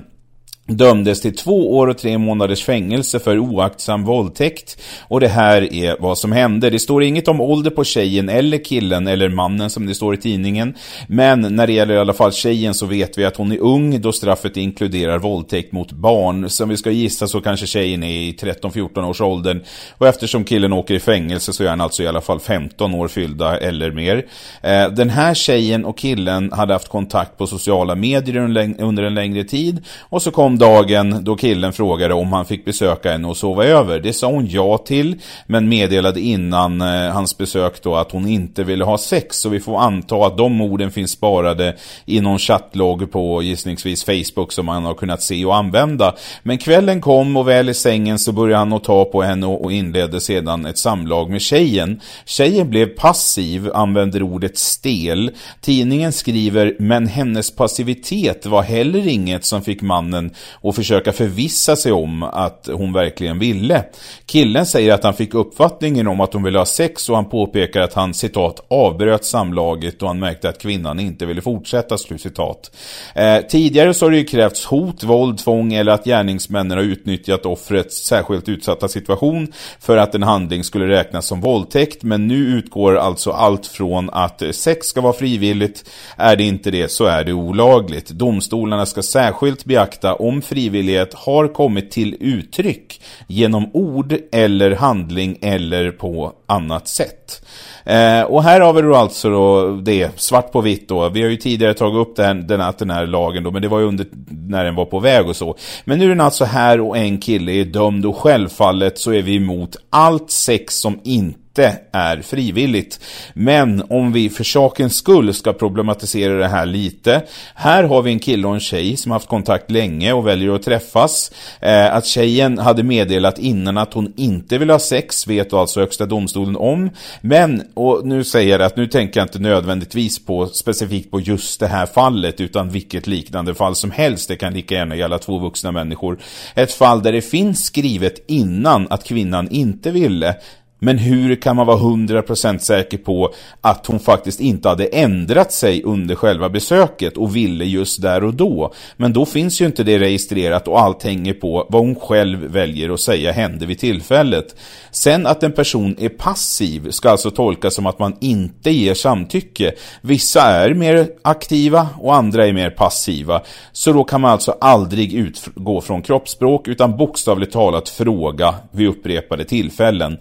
dömdes till två år och tre månaders fängelse för oaktsam våldtäkt. Och det här är vad som hände. Det står inget om ålder på tjejen eller killen eller mannen som det står i tidningen. Men när det gäller i alla fall tjejen så vet vi att hon är ung då straffet inkluderar våldtäkt mot barn. Som vi ska gissa så kanske tjejen är i 13-14 års åldern. Och eftersom killen åker i fängelse så är han alltså i alla fall 15 år fyllda eller mer. Eh, den här tjejen och killen hade haft kontakt på sociala medier under en längre tid. Och så kom dagen då killen frågade om han fick besöka henne och sova över. Det sa hon ja till, men meddelade innan eh, hans besök då att hon inte ville ha sex. Så vi får anta att de orden finns sparade i någon chattlogg på gissningsvis Facebook som han har kunnat se och använda. Men kvällen kom och väl i sängen så började han att ta på henne och inledde sedan ett samlag med tjejen. Tjejen blev passiv, använder ordet stel. Tidningen skriver, men hennes passivitet var heller inget som fick mannen och försöka förvissa sig om att hon verkligen ville. Killen säger att han fick uppfattningen om att hon ville ha sex och han påpekar att han citat avbröt samlaget och han märkte att kvinnan inte ville fortsätta slutcitat. Eh, tidigare så har det ju krävts hot, våld, tvång eller att gärningsmännen har utnyttjat offrets särskilt utsatta situation för att en handling skulle räknas som våldtäkt men nu utgår alltså allt från att sex ska vara frivilligt. Är det inte det så är det olagligt. Domstolarna ska särskilt beakta om frivillighet har kommit till uttryck genom ord eller handling eller på annat sätt. Eh, och här har vi då alltså då det, svart på vitt då. Vi har ju tidigare tagit upp den, den, den här lagen då, men det var ju under när den var på väg och så. Men nu är den alltså här och en kille är dömd och självfallet så är vi emot allt sex som inte inte är frivilligt. Men om vi för sakens skull ska problematisera det här lite. Här har vi en kille och en tjej som haft kontakt länge och väljer att träffas. Eh, att tjejen hade meddelat innan att hon inte vill ha sex vet alltså högsta domstolen om. Men, och nu säger jag att nu tänker jag inte nödvändigtvis på specifikt på just det här fallet utan vilket liknande fall som helst. Det kan lika gärna gälla två vuxna människor. Ett fall där det finns skrivet innan att kvinnan inte ville men hur kan man vara 100% säker på att hon faktiskt inte hade ändrat sig under själva besöket och ville just där och då? Men då finns ju inte det registrerat och allt hänger på vad hon själv väljer att säga hände vid tillfället. Sen att en person är passiv ska alltså tolkas som att man inte ger samtycke. Vissa är mer aktiva och andra är mer passiva. Så då kan man alltså aldrig utgå från kroppsspråk utan bokstavligt talat fråga vid upprepade tillfällen.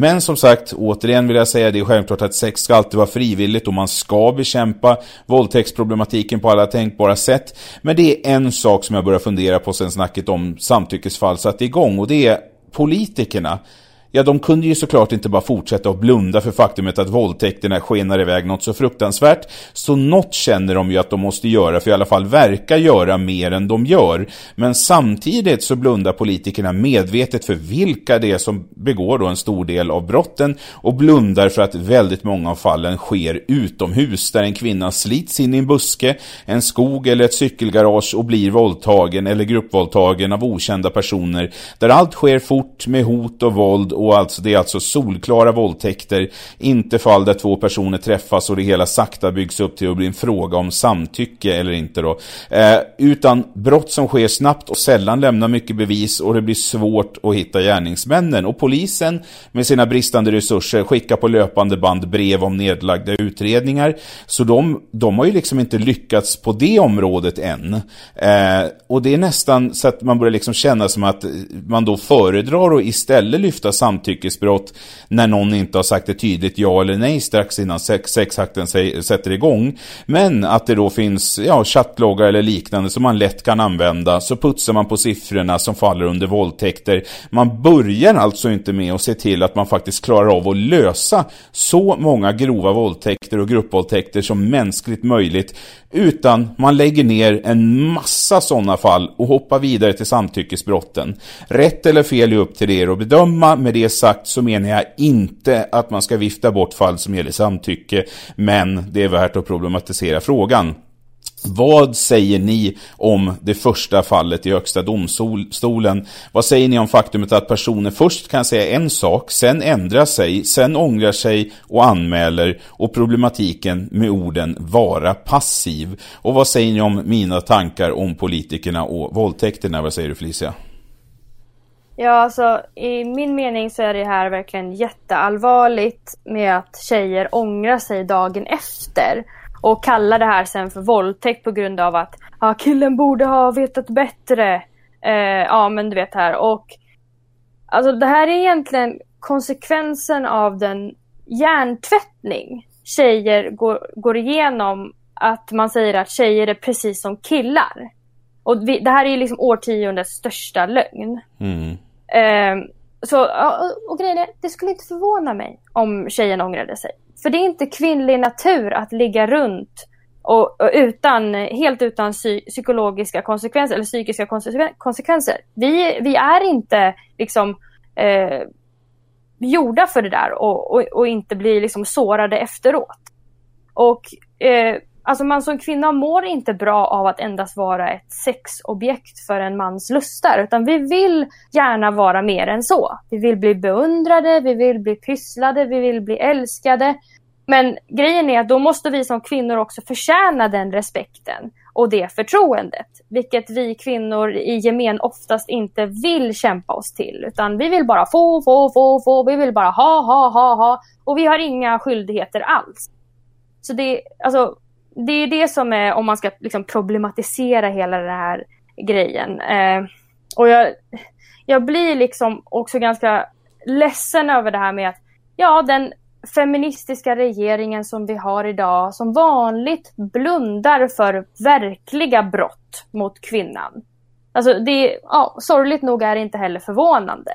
Men som sagt, återigen vill jag säga det är självklart att sex ska alltid vara frivilligt och man ska bekämpa våldtäktsproblematiken på alla tänkbara sätt. Men det är en sak som jag börjar fundera på sen snacket om samtyckesfall satte igång och det är politikerna. Ja, de kunde ju såklart inte bara fortsätta att blunda för faktumet att våldtäkterna skenar iväg något så fruktansvärt. Så något känner de ju att de måste göra, för i alla fall verka göra mer än de gör. Men samtidigt så blundar politikerna medvetet för vilka det är som begår då en stor del av brotten och blundar för att väldigt många av fallen sker utomhus, där en kvinna slits in i en buske, en skog eller ett cykelgarage och blir våldtagen eller gruppvåldtagen av okända personer, där allt sker fort med hot och våld och alltså, det är alltså solklara våldtäkter, inte fall där två personer träffas och det hela sakta byggs upp till att bli en fråga om samtycke eller inte då. Eh, utan brott som sker snabbt och sällan lämnar mycket bevis och det blir svårt att hitta gärningsmännen. Och polisen med sina bristande resurser skickar på löpande band brev om nedlagda utredningar. Så de, de har ju liksom inte lyckats på det området än. Eh, och det är nästan så att man börjar liksom känna som att man då föredrar att istället lyfta samtyckesbrott när någon inte har sagt ett tydligt ja eller nej strax innan sex, sexakten sätter igång. Men att det då finns ja, chattloggar eller liknande som man lätt kan använda så putsar man på siffrorna som faller under våldtäkter. Man börjar alltså inte med att se till att man faktiskt klarar av att lösa så många grova våldtäkter och gruppvåldtäkter som mänskligt möjligt utan man lägger ner en massa sådana fall och hoppar vidare till samtyckesbrotten. Rätt eller fel är upp till er att bedöma. Med det sagt så menar jag inte att man ska vifta bort fall som gäller samtycke, men det är värt att problematisera frågan. Vad säger ni om det första fallet i Högsta domstolen? Vad säger ni om faktumet att personer först kan säga en sak, sen ändrar sig, sen ångrar sig och anmäler och problematiken med orden vara passiv? Och vad säger ni om mina tankar om politikerna och våldtäkterna? Vad säger du Felicia? Ja, alltså i min mening så är det här verkligen jätteallvarligt med att tjejer ångrar sig dagen efter och kallar det här sen för våldtäkt på grund av att ah, killen borde ha vetat bättre. Eh, ja, men du vet här. Och alltså det här är egentligen konsekvensen av den hjärntvättning tjejer går, går igenom. Att man säger att tjejer är precis som killar. Och vi, det här är ju liksom årtiondets största lögn. Mm. Eh, så, och grejen är, det skulle inte förvåna mig om tjejen ångrade sig. För det är inte kvinnlig natur att ligga runt och, och utan, helt utan psy psykologiska konsekvenser eller psykiska konsekvenser. Vi, vi är inte liksom eh, gjorda för det där och, och, och inte blir liksom sårade efteråt. Och eh, Alltså man som kvinna mår inte bra av att endast vara ett sexobjekt för en mans lustar, utan vi vill gärna vara mer än så. Vi vill bli beundrade, vi vill bli pysslade, vi vill bli älskade. Men grejen är att då måste vi som kvinnor också förtjäna den respekten och det förtroendet, vilket vi kvinnor i gemen oftast inte vill kämpa oss till, utan vi vill bara få, få, få, få, vi vill bara ha, ha, ha, ha och vi har inga skyldigheter alls. Så det, alltså, det är det som är, om man ska liksom problematisera hela den här grejen. Eh, och jag, jag blir liksom också ganska ledsen över det här med att ja, den feministiska regeringen som vi har idag som vanligt blundar för verkliga brott mot kvinnan. Alltså det, ja, sorgligt nog är det inte heller förvånande.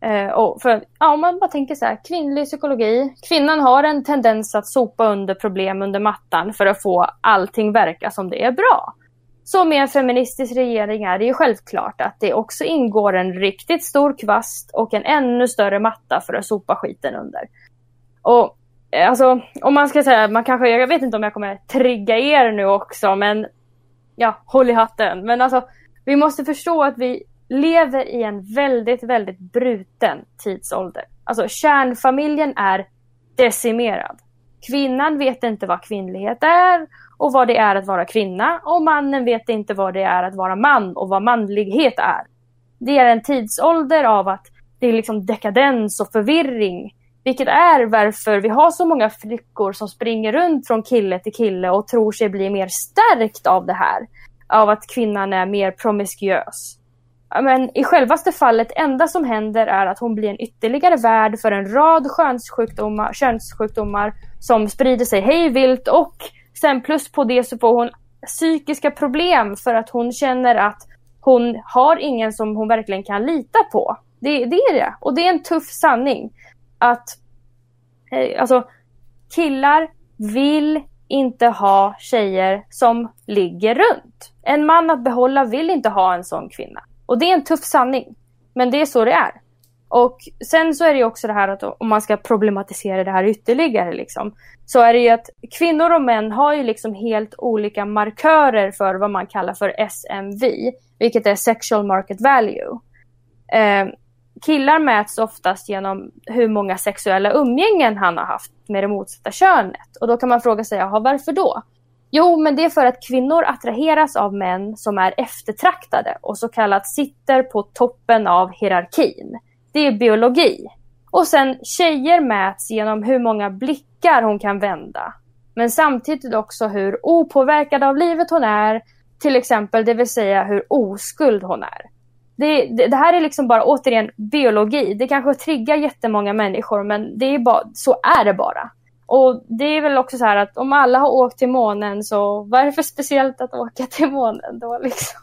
Eh, och för, ja, om man bara tänker så här, kvinnlig psykologi. Kvinnan har en tendens att sopa under problem under mattan för att få allting verka som det är bra. Så med en feministisk regering är det ju självklart att det också ingår en riktigt stor kvast och en ännu större matta för att sopa skiten under. Och eh, alltså, om man ska säga, man kanske, jag vet inte om jag kommer trigga er nu också, men ja, håll i hatten. Men alltså, vi måste förstå att vi lever i en väldigt, väldigt bruten tidsålder. Alltså kärnfamiljen är decimerad. Kvinnan vet inte vad kvinnlighet är och vad det är att vara kvinna och mannen vet inte vad det är att vara man och vad manlighet är. Det är en tidsålder av att det är liksom dekadens och förvirring. Vilket är varför vi har så många flickor som springer runt från kille till kille och tror sig bli mer stärkt av det här. Av att kvinnan är mer promiskuös men i självaste fallet, enda som händer är att hon blir en ytterligare värd för en rad könssjukdomar, könssjukdomar som sprider sig hejvilt och sen plus på det så får hon psykiska problem för att hon känner att hon har ingen som hon verkligen kan lita på. Det, det är det. Och det är en tuff sanning. Att eh, alltså, killar vill inte ha tjejer som ligger runt. En man att behålla vill inte ha en sån kvinna. Och det är en tuff sanning. Men det är så det är. Och sen så är det ju också det här att om man ska problematisera det här ytterligare liksom, så är det ju att kvinnor och män har ju liksom helt olika markörer för vad man kallar för SMV, vilket är sexual market value. Eh, killar mäts oftast genom hur många sexuella umgängen han har haft med det motsatta könet. Och då kan man fråga sig, jaha, varför då? Jo, men det är för att kvinnor attraheras av män som är eftertraktade och så kallat sitter på toppen av hierarkin. Det är biologi. Och sen tjejer mäts genom hur många blickar hon kan vända. Men samtidigt också hur opåverkad av livet hon är, till exempel, det vill säga hur oskuld hon är. Det, det, det, här är liksom bara återigen biologi. Det kanske triggar jättemånga människor men det är bara, så är det bara. Och det är väl också så här att om alla har åkt till månen så vad är det för speciellt att åka till månen då liksom?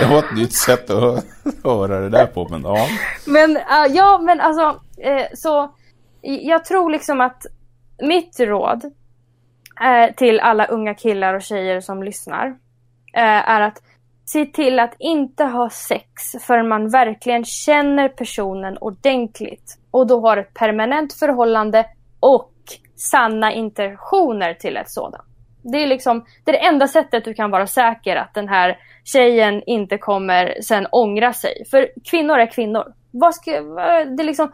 Det var ett nytt sätt att höra det där på, men ja. Men uh, ja, men alltså, eh, så jag tror liksom att mitt råd eh, till alla unga killar och tjejer som lyssnar eh, är att se till att inte ha sex förrän man verkligen känner personen ordentligt och då har ett permanent förhållande och sanna intentioner till ett sådant. Det är liksom det, är det enda sättet du kan vara säker att den här tjejen inte kommer sen ångra sig. För kvinnor är kvinnor. Vad ska, det är liksom,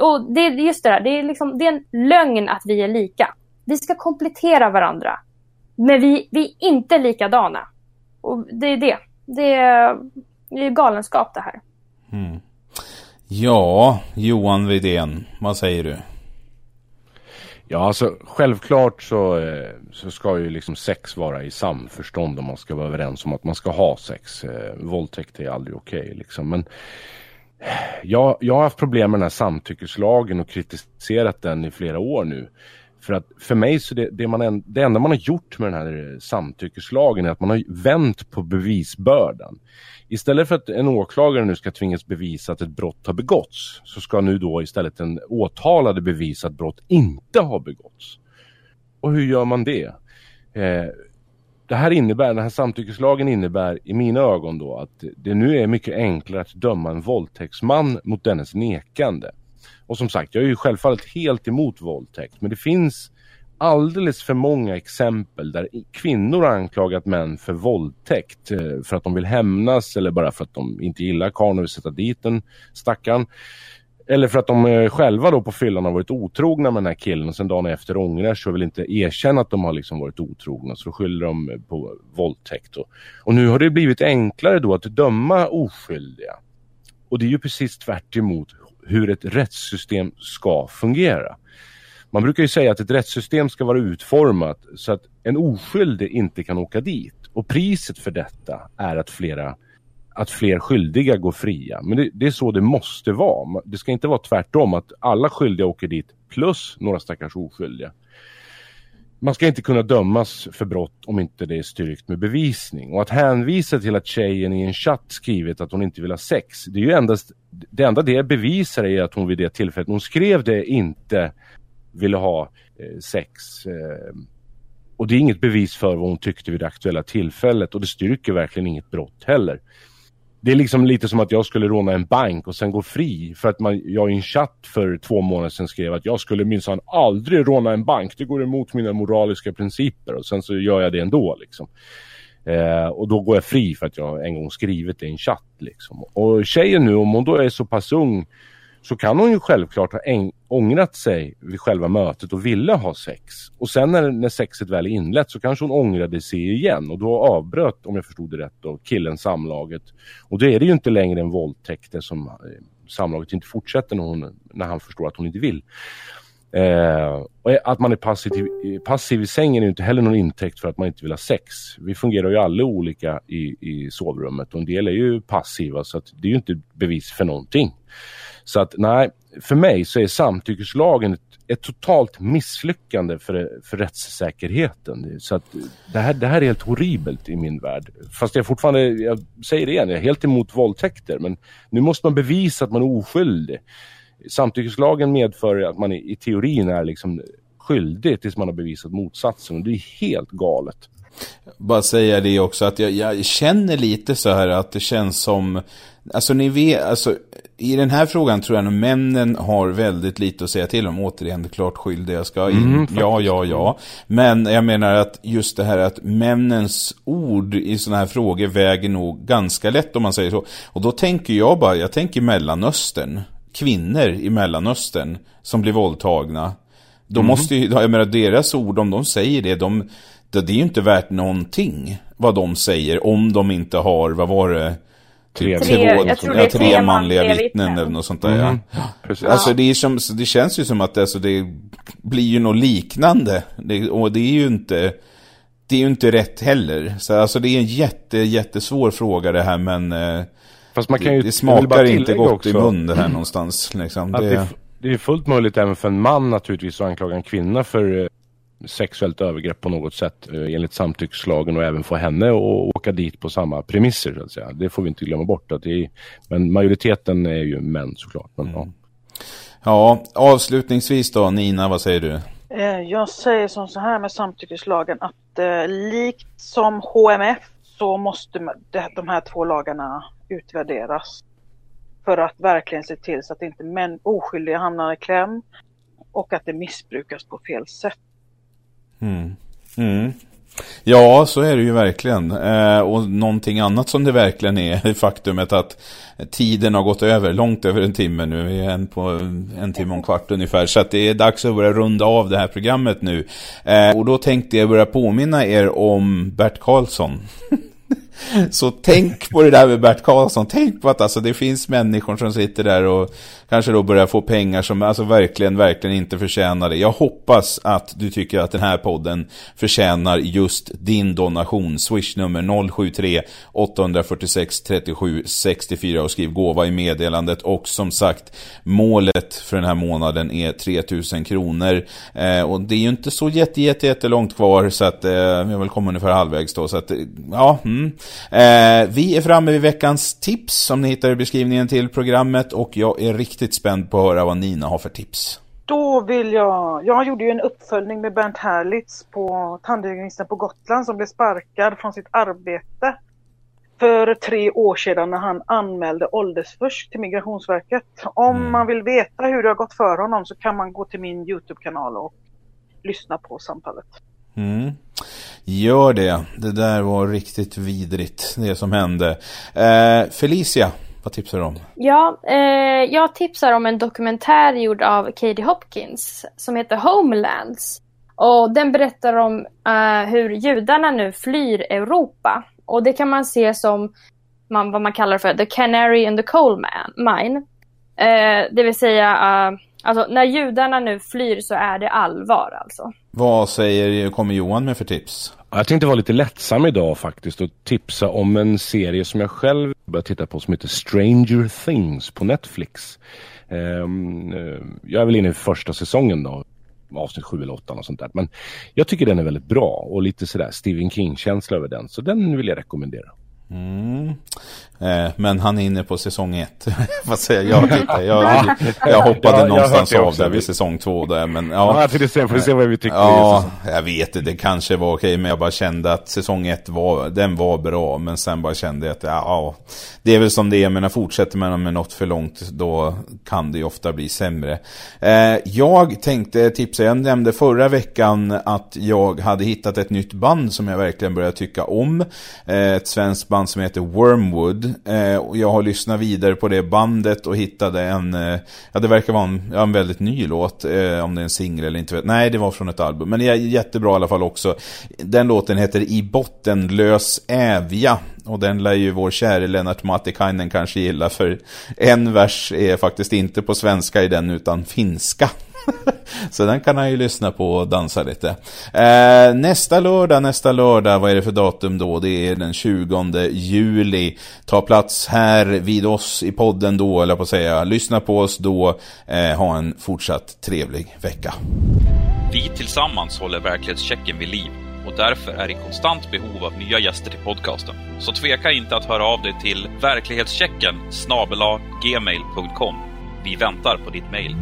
och det är just det där, det är, liksom, det är en lögn att vi är lika. Vi ska komplettera varandra. Men vi, vi är inte likadana. Och det är det. Det är, det är galenskap det här. Mm. Ja, Johan Widén, vad säger du? Ja, alltså självklart så, eh, så ska ju liksom sex vara i samförstånd om man ska vara överens om att man ska ha sex. Eh, våldtäkt är aldrig okej okay, liksom. Men eh, jag, jag har haft problem med den här samtyckeslagen och kritiserat den i flera år nu. För att för mig så det, det, man en, det enda man har gjort med den här eh, samtyckeslagen är att man har vänt på bevisbördan. Istället för att en åklagare nu ska tvingas bevisa att ett brott har begåtts så ska nu då istället en åtalade bevisa att brott inte har begåtts. Och hur gör man det? Eh, det här innebär, den här samtyckeslagen innebär i mina ögon då att det nu är mycket enklare att döma en våldtäktsman mot dennes nekande. Och som sagt, jag är ju självfallet helt emot våldtäkt men det finns alldeles för många exempel där kvinnor har anklagat män för våldtäkt eh, för att de vill hämnas eller bara för att de inte gillar karln och vill sätta dit den stackaren. Eller för att de eh, själva då på fyllan har varit otrogna med den här killen och sen dagen efter ångrar sig och vill inte erkänna att de har liksom varit otrogna. Så då skyller de eh, på våldtäkt. Och, och nu har det blivit enklare då att döma oskyldiga. Och det är ju precis tvärt hur ett rättssystem ska fungera. Man brukar ju säga att ett rättssystem ska vara utformat så att en oskyldig inte kan åka dit. Och priset för detta är att flera att fler skyldiga går fria. Men det, det, är så det måste vara. Det ska inte vara tvärtom att alla skyldiga åker dit plus några stackars oskyldiga. Man ska inte kunna dömas för brott om inte det är styrkt med bevisning. Och att hänvisa till att tjejen i en chatt skrivit att hon inte vill ha sex. Det är ju endast, det enda det bevisar är att hon vid det tillfället hon skrev det inte ville ha eh, sex. Eh, och det är inget bevis för vad hon tyckte vid det aktuella tillfället och det styrker verkligen inget brott heller. Det är liksom lite som att jag skulle råna en bank och sen gå fri för att man, jag i en chatt för två månader sedan skrev att jag skulle minsann aldrig råna en bank. Det går emot mina moraliska principer och sen så gör jag det ändå liksom. Eh, och då går jag fri för att jag en gång skrivit det i en chatt liksom. Och tjejen nu, om hon då är så pass ung så kan hon ju självklart ha ångrat sig vid själva mötet och ville ha sex. Och sen när, när sexet väl är inlett så kanske hon ångrade sig igen och då avbröt, om jag förstod det rätt, då, killen samlaget. Och då är det ju inte längre en våldtäkt som eh, samlaget inte fortsätter när, hon, när han förstår att hon inte vill. Eh, och att man är passiv, passiv i sängen är ju inte heller någon intäkt för att man inte vill ha sex. Vi fungerar ju alla olika i, i sovrummet och en del är ju passiva så att det är ju inte bevis för någonting. Så att nej, för mig så är samtyckeslagen ett, ett totalt misslyckande för, för rättssäkerheten. Så att det här, det här är helt horribelt i min värld. Fast jag fortfarande, jag säger det igen, jag är helt emot våldtäkter. Men nu måste man bevisa att man är oskyldig. Samtyckeslagen medför att man i, i teorin är liksom skyldig tills man har bevisat motsatsen. Och det är helt galet. Bara säga det också att jag, jag, känner lite så här att det känns som Alltså ni vet, alltså i den här frågan tror jag att männen har väldigt lite att säga till om. Återigen, klart skyldiga ska in. Mm, ja, ja, ja. Men jag menar att just det här att männens ord i sådana här frågor väger nog ganska lätt om man säger så. Och då tänker jag bara, jag tänker Mellanöstern. Kvinnor i Mellanöstern som blir våldtagna. Då mm. måste ju, jag menar deras ord, om de säger det, de, det är ju inte värt någonting vad de säger om de inte har, vad var det? Tre, tre, jag tror det är tre, manliga vittnen, eller något sånt där. Mm. Ja. Alltså det, är som, det känns ju som att alltså, det blir ju något liknande. Det, och det är ju inte det är ju inte rätt heller. Så alltså det är en jätte, jättesvår fråga det här men eh, Fast man kan ju, det, det smakar inte gott också. i mun det här någonstans. Liksom. Det... Det, det, är fullt möjligt även för en man naturligtvis att anklaga en kvinna för eh, sexuellt övergrepp på något sätt eh, enligt samtyckslagen och även få henne att åka dit på samma premisser. Så att säga. Det får vi inte glömma bort. Att det är, men majoriteten är ju män såklart. Men, mm. ja. ja, avslutningsvis då Nina, vad säger du? Eh, jag säger som så här med samtyckeslagen att eh, likt som HMF så måste de här två lagarna utvärderas. För att verkligen se till så att inte män, oskyldiga hamnar i kläm och att det missbrukas på fel sätt. Mm. Mm. Ja, så är det ju verkligen. Eh, och någonting annat som det verkligen är, faktumet att tiden har gått över, långt över en timme nu. Vi är en på en timme och en kvart ungefär. Så att det är dags att börja runda av det här programmet nu. Eh, och då tänkte jag börja påminna er om Bert Karlsson. Så tänk på det där med Bert Karlsson. Tänk på att alltså, det finns människor som sitter där och kanske då börjar få pengar som alltså verkligen, verkligen inte förtjänar det. Jag hoppas att du tycker att den här podden förtjänar just din donation. Swish nummer 073 846 37 64 och skriv gåva i meddelandet. Och som sagt, målet för den här månaden är 3000 kronor. Eh, och det är ju inte så jätte, jätte, jätte långt kvar så att eh, vi har väl kommit ungefär halvvägs då. Så att, eh, ja, mm. Eh, vi är framme vid veckans tips som ni hittar i beskrivningen till programmet och jag är riktigt spänd på att höra vad Nina har för tips. Då vill jag, jag gjorde ju en uppföljning med Bernt Herlitz på tandhygienisten på Gotland som blev sparkad från sitt arbete för tre år sedan när han anmälde åldersfusk till Migrationsverket. Om mm. man vill veta hur det har gått för honom så kan man gå till min Youtube-kanal och lyssna på samtalet. Mm. Gör det. Det där var riktigt vidrigt, det som hände. Eh, Felicia, vad tipsar du om? Ja, eh, jag tipsar om en dokumentär gjord av Katie Hopkins som heter Homelands. Och den berättar om eh, hur judarna nu flyr Europa. Och det kan man se som man, vad man kallar för the canary and the coal mine. Eh, det vill säga, eh, alltså när judarna nu flyr så är det allvar alltså. Vad säger, kommer Johan med för tips? Jag tänkte vara lite lättsam idag faktiskt och tipsa om en serie som jag själv börjat titta på som heter Stranger Things på Netflix. Um, uh, jag är väl inne i första säsongen då, avsnitt 7 eller 8 och sånt där. Men jag tycker den är väldigt bra och lite sådär Stephen King-känsla över den. Så den vill jag rekommendera. Mm. Eh, men han är inne på säsong ett. Vad säger jag? Tittar, jag, jag hoppade jag, någonstans jag av där vid säsong två där. Men, ja, ja, till se, får se vad vi tycker. Ja, jag vet det. Det kanske var okej. Men jag bara kände att säsong ett var, den var bra. Men sen bara kände jag att ja, det är väl som det är. Men fortsätter man med något för långt då kan det ju ofta bli sämre. Eh, jag tänkte tipsa. Jag nämnde förra veckan att jag hade hittat ett nytt band som jag verkligen började tycka om. Eh, ett svenskt band som heter Wormwood. Eh, och jag har lyssnat vidare på det bandet och hittade en, eh, ja det verkar vara en, ja, en väldigt ny låt, eh, om det är en singel eller inte. Nej, det var från ett album, men det är jättebra i alla fall också. Den låten heter I bottenlös ävja. Och den lär ju vår käre Lennart Matikainen kanske gilla för en vers är faktiskt inte på svenska i den utan finska. Så den kan han ju lyssna på och dansa lite. Eh, nästa lördag, nästa lördag, vad är det för datum då? Det är den 20 juli. Ta plats här vid oss i podden då, eller på att säga. Lyssna på oss då. Eh, ha en fortsatt trevlig vecka. Vi tillsammans håller verklighetschecken vid liv och därför är i konstant behov av nya gäster till podcasten. Så tveka inte att höra av dig till verklighetschecken gmail.com. Vi väntar på ditt mejl.